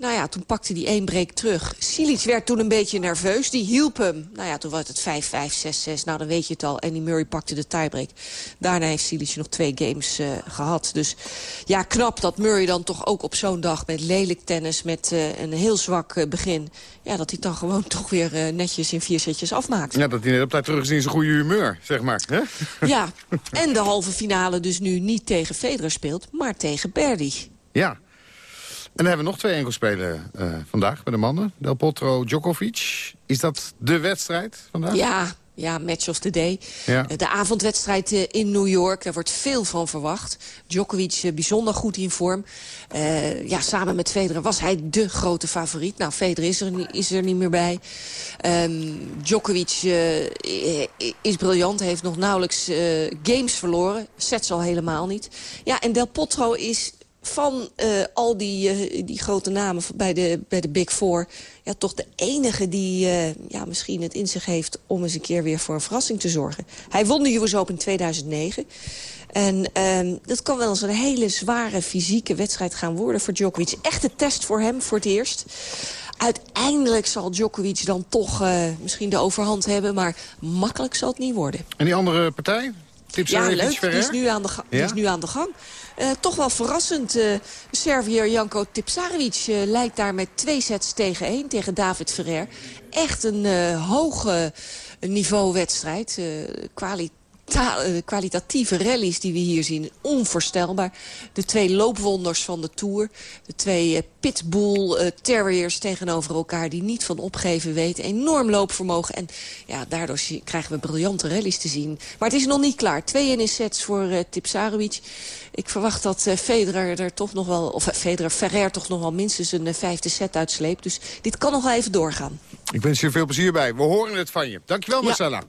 Nou ja, toen pakte hij één break terug. Silic werd toen een beetje nerveus. Die hielp hem. Nou ja, toen was het 5-5, 6-6. Nou, dan weet je het al. En die Murray pakte de tiebreak. Daarna heeft Silic nog twee games eh, gehad. Dus ja, knap dat Murray dan toch ook op zo'n dag... met lelijk tennis, met eh, een heel zwak eh, begin... ja, dat hij dan gewoon toch weer netjes in vier setjes afmaakt.
Ja, dat hij net op tijd terug is in zijn goede humeur, zeg maar. Hè?
Ja, en de halve finale dus nu niet tegen Federer speelt... maar tegen Berdy.
Ja. En dan hebben we nog twee enkelspelen eh vandaag bij de mannen. Del Potro, Djokovic. Is dat de wedstrijd vandaag?
Ja, ja, match of the day.
Ja.
Eh, De avondwedstrijd eh, in New York, er wordt veel van verwacht. Djokovic bijzonder goed in vorm. Ja, samen met Federer was hij de grote favoriet. Nou, Federer is er, niet- is er niet meer bij. Ehm, Djokovic is briljant, heeft nog nauwelijks games verloren. Sets al helemaal niet. Ja, en Del Potro is van eh, al die, eh, die grote namen bij de, bij de Big Four... Ja, toch de enige die eh, ja, misschien het in zich heeft... om eens een keer weer voor een verrassing te zorgen. Hij won de US Open in 2009. En ehm, dat kan wel eens een hele zware fysieke wedstrijd gaan worden voor Djokovic. Echte test voor hem voor het eerst. Uiteindelijk zal Djokovic dan toch misschien de overhand hebben... maar makkelijk zal het niet worden.
En die andere partij? Tips
Ja, leuk. Die is nu aan de, die is nu aan de gang. Eh, toch wel verrassend. eh Servier Janko Tipsarevic eh, lijkt daar met twee sets tegen één tegen David Ferrer. Echt een hoge niveauwedstrijd. eh kwaliteit eh, kwalitatieve rallies die we hier zien, onvoorstelbaar. De twee loopwonders van de Tour. De twee eh, pitbull eh, terriers tegenover elkaar die niet van opgeven weten. Enorm loopvermogen. En ja, daardoor krijgen we briljante rallies te zien. Maar het is nog niet klaar. Twee in sets voor eh Tipsarevic. Ik verwacht dat eh, Federer er toch nog wel, of eh, Federer Ferrer toch nog wel minstens een vijfde set uitsleept. Dus dit kan nog wel even doorgaan.
Ik wens je veel plezier bij. We horen het van je. Dankjewel, Marcella.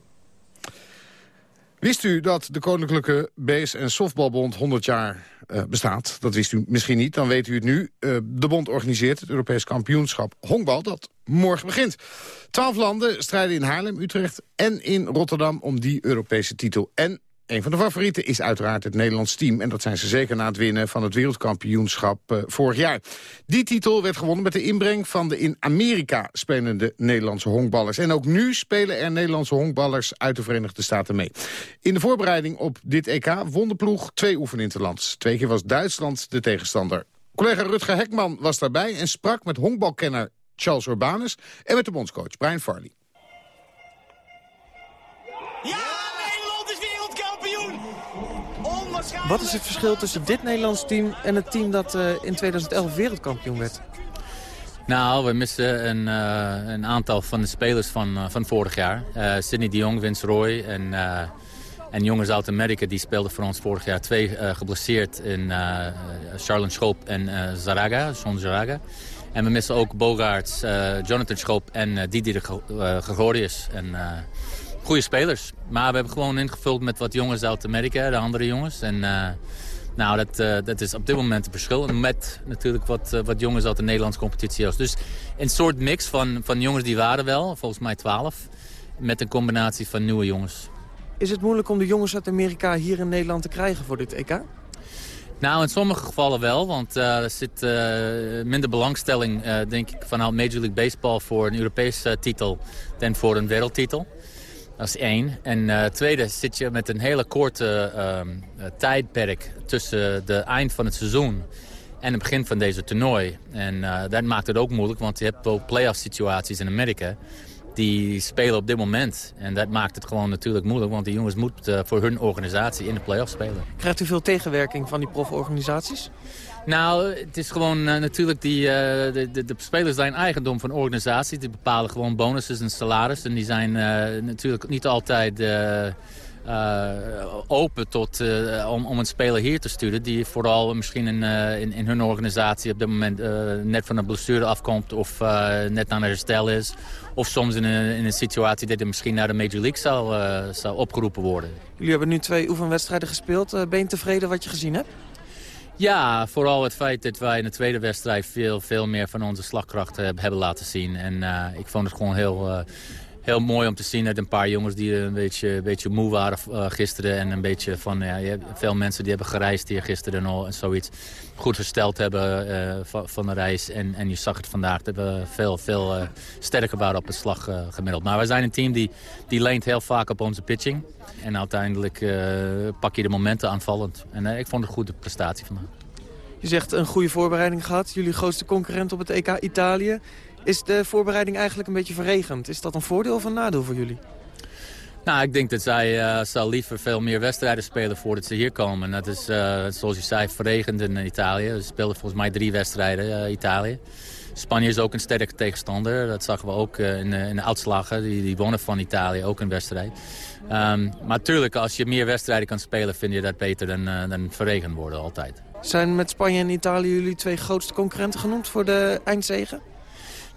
Wist u dat de Koninklijke Base- en Softbalbond 100 jaar eh, bestaat? Dat wist u misschien niet, dan weet u het nu. Eh, de bond organiseert het Europees kampioenschap honkbal dat morgen begint. Twaalf landen strijden in Haarlem, Utrecht en in Rotterdam om die Europese titel. En een van de favorieten is uiteraard het Nederlands team. En dat zijn ze zeker na het winnen van het wereldkampioenschap eh, vorig jaar. Die titel werd gewonnen met de inbreng van de in Amerika spelende Nederlandse honkballers. En ook nu spelen er Nederlandse honkballers uit de Verenigde Staten mee. In de voorbereiding op dit EK won de ploeg twee oefeninterlands. Twee keer was Duitsland de tegenstander. Collega Rutger Hekman was daarbij en sprak met honkbalkenner Charles Urbanus... en met de bondscoach Brian Farley.
Wat is het verschil tussen dit Nederlands team en het team dat eh, in 2011 wereldkampioen werd?
Nou, we missen een, eh, een aantal van de spelers van, eh, van vorig jaar. Sidney de Jong, Vince Roy en, en jongens uit Amerika... die speelden voor ons vorig jaar twee geblesseerd in Charlotte Schoop en Zaraga, Zaraga. En we missen ook Bogaerts, Jonathan Schoop en Didier Gre- Gregorius. En, goede spelers. Maar we hebben gewoon ingevuld met wat jongens uit Amerika, de andere jongens. En eh, nou, dat, eh, dat is op dit moment het verschil. Met natuurlijk wat, eh, wat jongens uit de Nederlandse competitie. was. Dus een soort mix van, van jongens die waren wel, volgens mij 12. Met een combinatie van nieuwe jongens.
Is het moeilijk om de jongens uit Amerika hier in Nederland te krijgen voor dit EK?
Nou, in sommige gevallen wel, want er zit minder belangstelling, denk ik, vanuit Major League Baseball voor een Europese titel dan voor een wereldtitel. Dat is één. En eh, tweede zit je met een hele korte ehm, eh, tijdperk tussen de eind van het seizoen en het begin van deze toernooi. En eh, dat maakt het ook moeilijk, want je hebt ook playoff situaties in Amerika. Die spelen op dit moment. En dat maakt het gewoon natuurlijk moeilijk, want die jongens moeten voor hun organisatie in de playoff spelen.
Krijgt u veel tegenwerking van die proforganisaties?
Nou, het is gewoon eh, natuurlijk die, eh, de, de, de spelers zijn eigendom van organisaties. Die bepalen gewoon bonussen en salaris. En die zijn eh, natuurlijk niet altijd open tot, om, om een speler hier te sturen... die vooral misschien in, in, in, hun organisatie op dit moment net van een blessure afkomt... of net aan herstel is. Of soms in een, in een situatie dat hij misschien naar de Major League zou, zou opgeroepen worden.
Jullie hebben nu twee oefenwedstrijden gespeeld. ben je tevreden wat je gezien hebt?
Ja, vooral het feit dat wij in de tweede wedstrijd veel, veel meer van onze slagkracht hebben laten zien. En ik vond het gewoon heel, heel mooi om te zien dat een paar jongens die een beetje, beetje moe waren uh, gisteren. En een beetje van, ja, veel mensen die hebben gereisd hier gisteren en, en zoiets. Goed hersteld hebben uh, van, van, de reis. En, en je zag het vandaag dat we veel, veel sterker waren op het slag gemiddeld. Maar we zijn een team die, die leent heel vaak op onze pitching. En uiteindelijk pak je de momenten aanvallend. En ik vond het een goede prestatie vandaag.
Je zegt een goede voorbereiding gehad. Jullie grootste concurrent op het EK Italië. Is de voorbereiding eigenlijk een beetje verregend? Is dat een voordeel of een nadeel voor jullie?
Nou, ik denk dat zij uh, zal liever veel meer wedstrijden spelen voordat ze hier komen. Dat is, uh, zoals je zei, verregend in Italië. Ze speelden volgens mij drie wedstrijden, uh, Italië. Spanje is ook een sterke tegenstander. Dat zagen we ook in, in, de uitslagen. Die, die wonnen van Italië ook een wedstrijd. Um, maar natuurlijk, als je meer wedstrijden kan spelen, vind je dat beter dan, dan verregend worden altijd.
Zijn met Spanje en Italië jullie twee grootste concurrenten genoemd voor de eindzegen?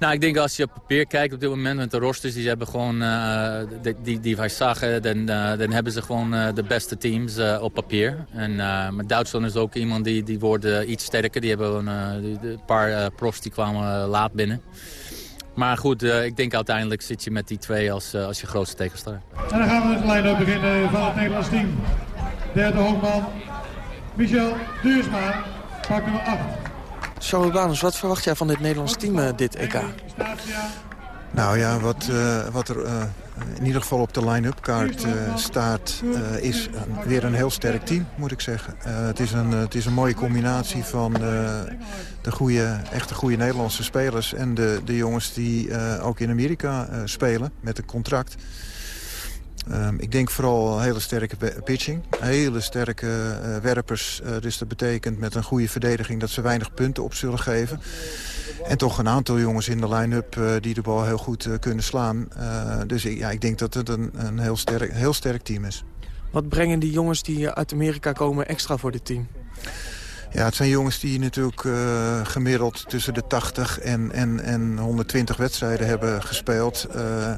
Nou, ik denk als je op papier kijkt op dit moment met de rosters, die hebben gewoon, uh, die, die, wij zagen, dan, uh, dan hebben ze gewoon uh, de beste teams op papier. En maar Duitsland is ook iemand die, die wordt iets sterker. Die hebben een, paar profs die kwamen laat binnen. Maar goed, ik denk uiteindelijk zit je met die twee als, als je grootste tegenstander.
En dan gaan we de lijn beginnen van het Nederlands team. Derde hoogman, Michel Duursma, pak nummer 8.
Charles wat verwacht jij van dit Nederlands team, uh, dit EK?
Nou ja, wat, uh, wat er uh, in ieder geval op de line-up kaart staat... is weer een heel sterk team, moet ik zeggen. het, is een, het is een mooie combinatie van de goede, echte goede Nederlandse spelers... en de, de jongens die ook in Amerika spelen met een contract... Um, ik denk vooral hele sterke pitching. Hele sterke uh, werpers. Uh, dus dat betekent met een goede verdediging dat ze weinig punten op zullen geven. En toch een aantal jongens in de line-up uh, die de bal heel goed kunnen slaan. dus ja, ik denk dat het een, een heel, sterk, heel sterk team is.
Wat brengen die jongens die uit Amerika komen extra voor dit team?
Ja, het zijn jongens die natuurlijk uh, gemiddeld tussen de 80 en, en, en 120 wedstrijden hebben gespeeld. Uh,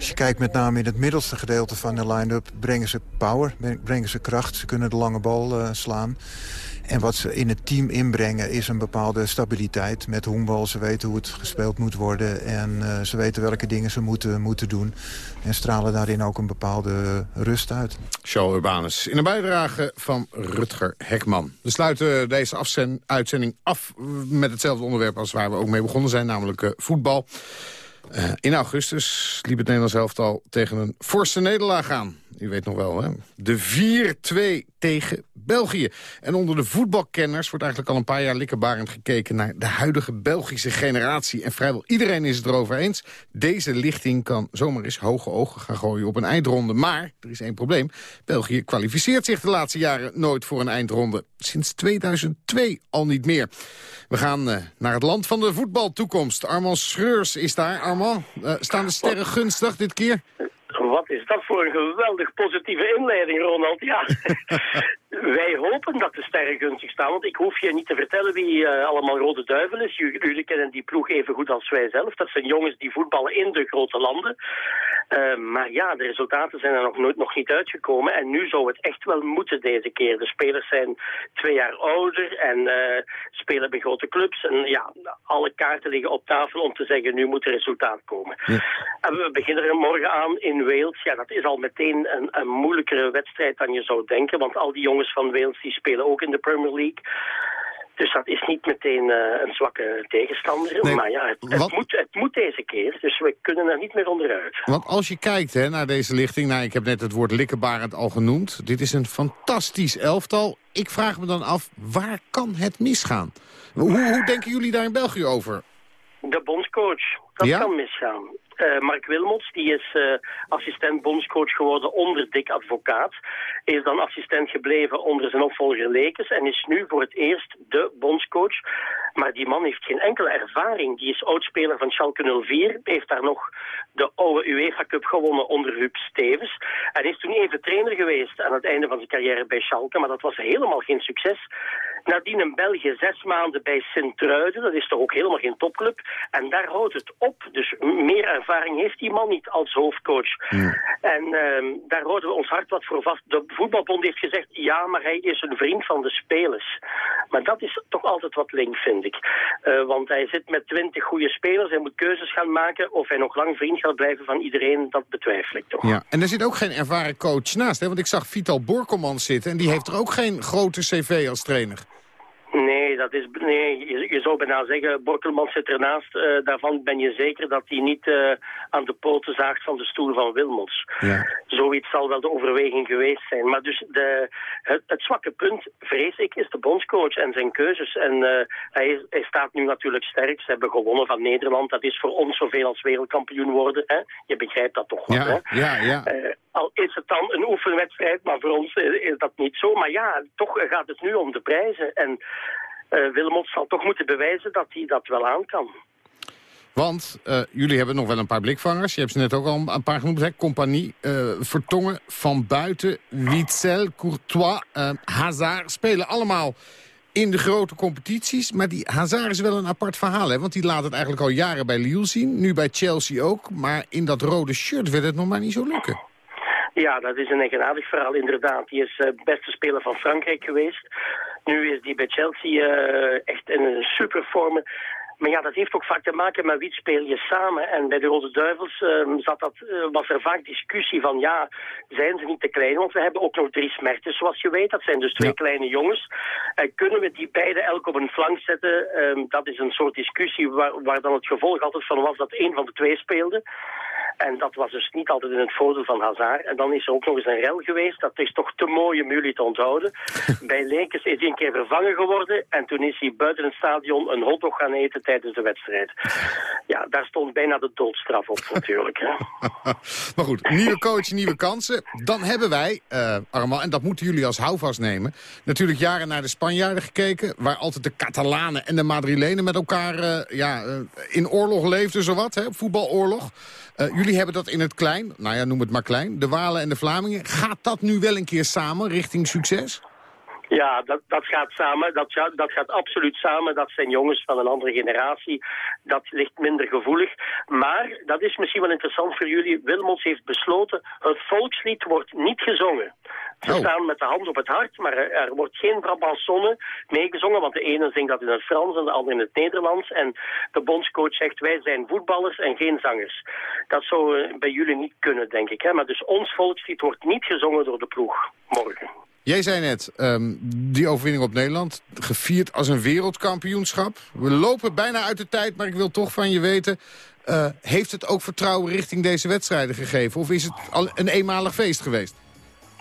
als je kijkt met name in het middelste gedeelte van de line-up... brengen ze power, brengen ze kracht. Ze kunnen de lange bal uh, slaan. En wat ze in het team inbrengen is een bepaalde stabiliteit. Met honkbal, ze weten hoe het gespeeld moet worden. En uh, ze weten welke dingen ze moeten, moeten doen. En stralen daarin ook een bepaalde rust uit.
Show Urbanus in een bijdrage van Rutger Hekman. We sluiten deze uitzending af met hetzelfde onderwerp als waar we ook mee begonnen zijn. Namelijk uh, voetbal. Uh, in augustus liep het Nederlands elftal tegen een forse nederlaag aan. U weet nog wel, hè? De 4-2 tegen België. En onder de voetbalkenners wordt eigenlijk al een paar jaar likkerbarend gekeken... naar de huidige Belgische generatie. En vrijwel iedereen is het erover eens. Deze lichting kan zomaar eens hoge ogen gaan gooien op een eindronde. Maar, er is één probleem. België kwalificeert zich de laatste jaren nooit voor een eindronde. Sinds 2002 al niet meer. We gaan uh, naar het land van de voetbaltoekomst. Armand Schreurs is daar. Armand, uh, staan de sterren gunstig dit keer?
Wat is dat voor een geweldig positieve inleiding, Ronald? Ja, wij hopen dat de sterren gunstig staan, want ik hoef je niet te vertellen wie uh, allemaal Rode Duivel is. Jullie kennen die ploeg even goed als wij zelf. Dat zijn jongens die voetballen in de grote landen. Uh, maar ja, de resultaten zijn er nog, nooit, nog niet uitgekomen. En nu zou het echt wel moeten deze keer. De spelers zijn twee jaar ouder en uh, spelen bij grote clubs. En ja, alle kaarten liggen op tafel om te zeggen, nu moet er resultaat komen. Ja. En we beginnen er morgen aan in Wales. Ja, dat is al meteen een, een moeilijkere wedstrijd dan je zou denken. Want al die jongens van Wales die spelen ook in de Premier League. Dus dat is niet meteen uh, een zwakke tegenstander. Nee, maar ja, het, het, moet, het moet deze keer. Dus we kunnen er niet meer onderuit.
Want als je kijkt hè, naar deze lichting... Nou, ik heb net het woord likkerbarend al genoemd. Dit is een fantastisch elftal. Ik vraag me dan af, waar kan het misgaan? Hoe, hoe denken jullie daar in België over?
De bondscoach. Dat
ja?
kan misgaan. Eh, Mark Wilmots, die is uh, assistent bondscoach geworden onder Dick Advocaat. Is dan assistent gebleven onder zijn opvolger Lekes en is nu voor het eerst de bondscoach. Maar die man heeft geen enkele ervaring. Die is oudspeler van Schalke 04, heeft daar nog de oude UEFA Cup gewonnen onder Huub Stevens. En is toen even trainer geweest aan het einde van zijn carrière bij Schalke, maar dat was helemaal geen succes. Nadien in België zes maanden bij Sint-Truiden, dat is toch ook helemaal geen topclub. En daar houdt het op. Dus meer ervaring heeft die man niet als hoofdcoach. En uh, daar houden we ons hart wat voor vast. De voetbalbond heeft gezegd, ja, maar hij is een vriend van de spelers. Maar dat is toch altijd wat link, vind ik. Uh, want hij zit met twintig goede spelers, hij moet keuzes gaan maken. Of hij nog lang vriend gaat blijven van iedereen, dat betwijfel ik toch.
Ja, en er zit ook geen ervaren coach naast, hè? want ik zag Vital Borkelman zitten... en die heeft er ook geen grote cv als trainer.
Nee, dat is, nee je, je zou bijna zeggen, Borkelman zit ernaast. Uh, daarvan ben je zeker dat hij niet uh, aan de poten zaagt van de stoel van Wilmots. Ja. Zoiets zal wel de overweging geweest zijn. Maar dus de, het, het zwakke punt, vrees ik, is de bondscoach en zijn keuzes. En uh, hij, hij, staat nu natuurlijk sterk. Ze hebben gewonnen van Nederland. Dat is voor ons zoveel als wereldkampioen worden. Hè? Je begrijpt dat toch wel,
ja,
hè?
Ja, ja.
al is het dan een oefenwedstrijd, maar voor ons is dat niet zo. Maar ja, toch gaat het nu om de prijzen. En uh, Wilmots zal toch moeten bewijzen dat hij dat wel aan kan.
Want uh, jullie hebben nog wel een paar blikvangers. Je hebt ze net ook al een paar genoemd. Hè? Compagnie, uh, Vertongen, Van Buiten, Witzel, Courtois, Hazard. Spelen allemaal in de grote competities. Maar die Hazard is wel een apart verhaal. Hè? Want die laat het eigenlijk al jaren bij Lille zien. Nu bij Chelsea ook. Maar in dat rode shirt werd het nog maar niet zo lukken.
Ja, dat is een eigenaardig verhaal inderdaad. Die is uh, beste speler van Frankrijk geweest. Nu is die bij Chelsea uh, echt in een supervorm. Maar ja, dat heeft ook vaak te maken met wie speel je samen. En bij de Rode Duivels uh, zat dat, uh, was er vaak discussie van... ja, zijn ze niet te klein? Want we hebben ook nog drie smerten, zoals je weet. Dat zijn dus twee ja. kleine jongens. En kunnen we die beide elk op een flank zetten? Uh, dat is een soort discussie waar, waar dan het gevolg altijd van was... dat één van de twee speelde. En dat was dus niet altijd in het voordeel van Hazard. En dan is er ook nog eens een rel geweest. Dat is toch te mooi om jullie te onthouden. Bij Lekers is hij een keer vervangen geworden. En toen is hij buiten het stadion een hotdog gaan eten tijdens de wedstrijd. Ja, daar stond bijna de doodstraf op natuurlijk. Hè.
maar goed, nieuwe coach, nieuwe kansen. Dan hebben wij, uh, en dat moeten jullie als houvast nemen... natuurlijk jaren naar de Spanjaarden gekeken... waar altijd de Catalanen en de Madrilenen met elkaar uh, ja, uh, in oorlog leefden, zowat, hè, voetbaloorlog. Jullie hebben dat in het klein, nou ja, noem het maar klein. De Walen en de Vlamingen. Gaat dat nu wel een keer samen richting succes?
Ja, dat, dat gaat samen. Dat, dat gaat absoluut samen. Dat zijn jongens van een andere generatie. Dat ligt minder gevoelig. Maar, dat is misschien wel interessant voor jullie. Wilmots heeft besloten, het volkslied wordt niet gezongen. Ze oh. staan met de hand op het hart, maar er, er wordt geen Brabançonne meegezongen, want de ene zingt dat in het Frans en de andere in het Nederlands. En de bondscoach zegt, wij zijn voetballers en geen zangers. Dat zou uh, bij jullie niet kunnen, denk ik. Hè? Maar dus ons volkslied wordt niet gezongen door de ploeg morgen.
Jij zei net, um, die overwinning op Nederland, gevierd als een wereldkampioenschap. We lopen bijna uit de tijd, maar ik wil toch van je weten... Uh, heeft het ook vertrouwen richting deze wedstrijden gegeven? Of is het al een eenmalig feest geweest?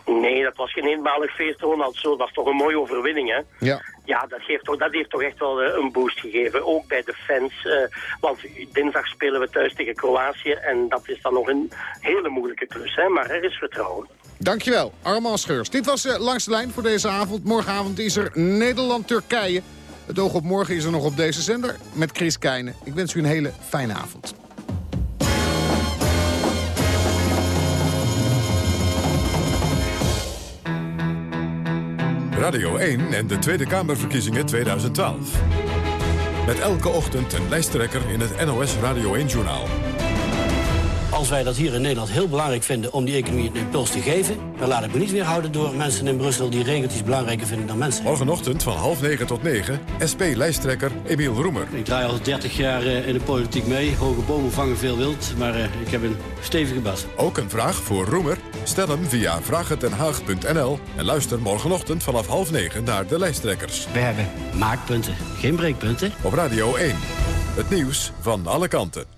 Nee, dat was geen eenmalig feest, Ronald. Zo, dat was toch een mooie overwinning, hè?
Ja.
Ja, dat, geeft toch, dat heeft toch echt wel uh, een boost gegeven. Ook bij de fans. Uh, want dinsdag spelen we thuis tegen Kroatië. En dat is dan nog een hele moeilijke klus, hè? Maar er is vertrouwen.
Dankjewel, Armand Scheurs. Dit was uh, Langs de Lijn voor deze avond. Morgenavond is er Nederland-Turkije. Het oog op morgen is er nog op deze zender met Chris Keijnen. Ik wens u een hele fijne avond.
Radio 1 en de Tweede Kamerverkiezingen 2012. Met elke ochtend een lijsttrekker in het NOS Radio 1-journaal.
Als wij dat hier in Nederland heel belangrijk vinden om die economie een impuls te geven... dan laat ik me niet weerhouden door mensen in Brussel die regeltjes belangrijker vinden dan mensen.
Morgenochtend van half negen tot negen, SP-lijsttrekker Emiel Roemer.
Ik draai al 30 jaar in de politiek mee. Hoge bomen vangen veel wild, maar uh, ik heb een stevige bas.
Ook een vraag voor Roemer? Stel hem via vragentenhaag.nl en luister morgenochtend vanaf half negen naar de lijsttrekkers.
We hebben maakpunten, geen breekpunten.
Op Radio 1, het nieuws van alle kanten.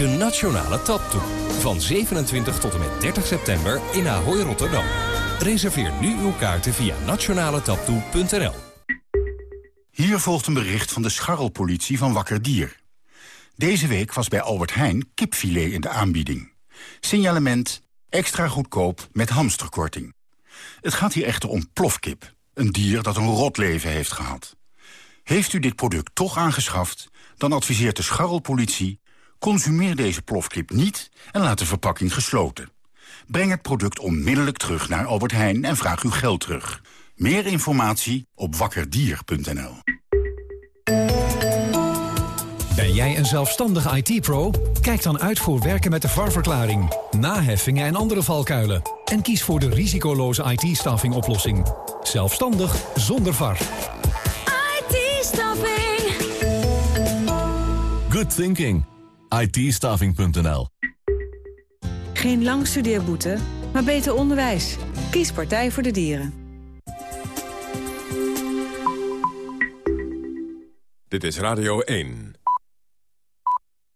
De Nationale Taptoe. Van 27 tot en met 30 september in Ahoy Rotterdam. Reserveer nu uw kaarten via nationaletaptoe.nl.
Hier volgt een bericht van de scharrelpolitie van Wakker Dier. Deze week was bij Albert Heijn kipfilet in de aanbieding. Signalement extra goedkoop met hamsterkorting. Het gaat hier echter om plofkip. Een dier dat een rot leven heeft gehad. Heeft u dit product toch aangeschaft, dan adviseert de scharrelpolitie... consumeer deze plofkip niet en laat de verpakking gesloten. Breng het product onmiddellijk terug naar Albert Heijn en vraag uw geld terug. Meer informatie op wakkerdier.nl.
Ben jij een zelfstandige IT-pro? Kijk dan uit voor werken met de VAR-verklaring, naheffingen en andere valkuilen. En kies voor de risicoloze IT-staffing oplossing. Zelfstandig zonder VAR.
IT-staffing.
Good thinking. IT-staffing.nl
Geen lang studeerboete, maar beter onderwijs. Kies Partij voor de Dieren.
Dit is Radio 1.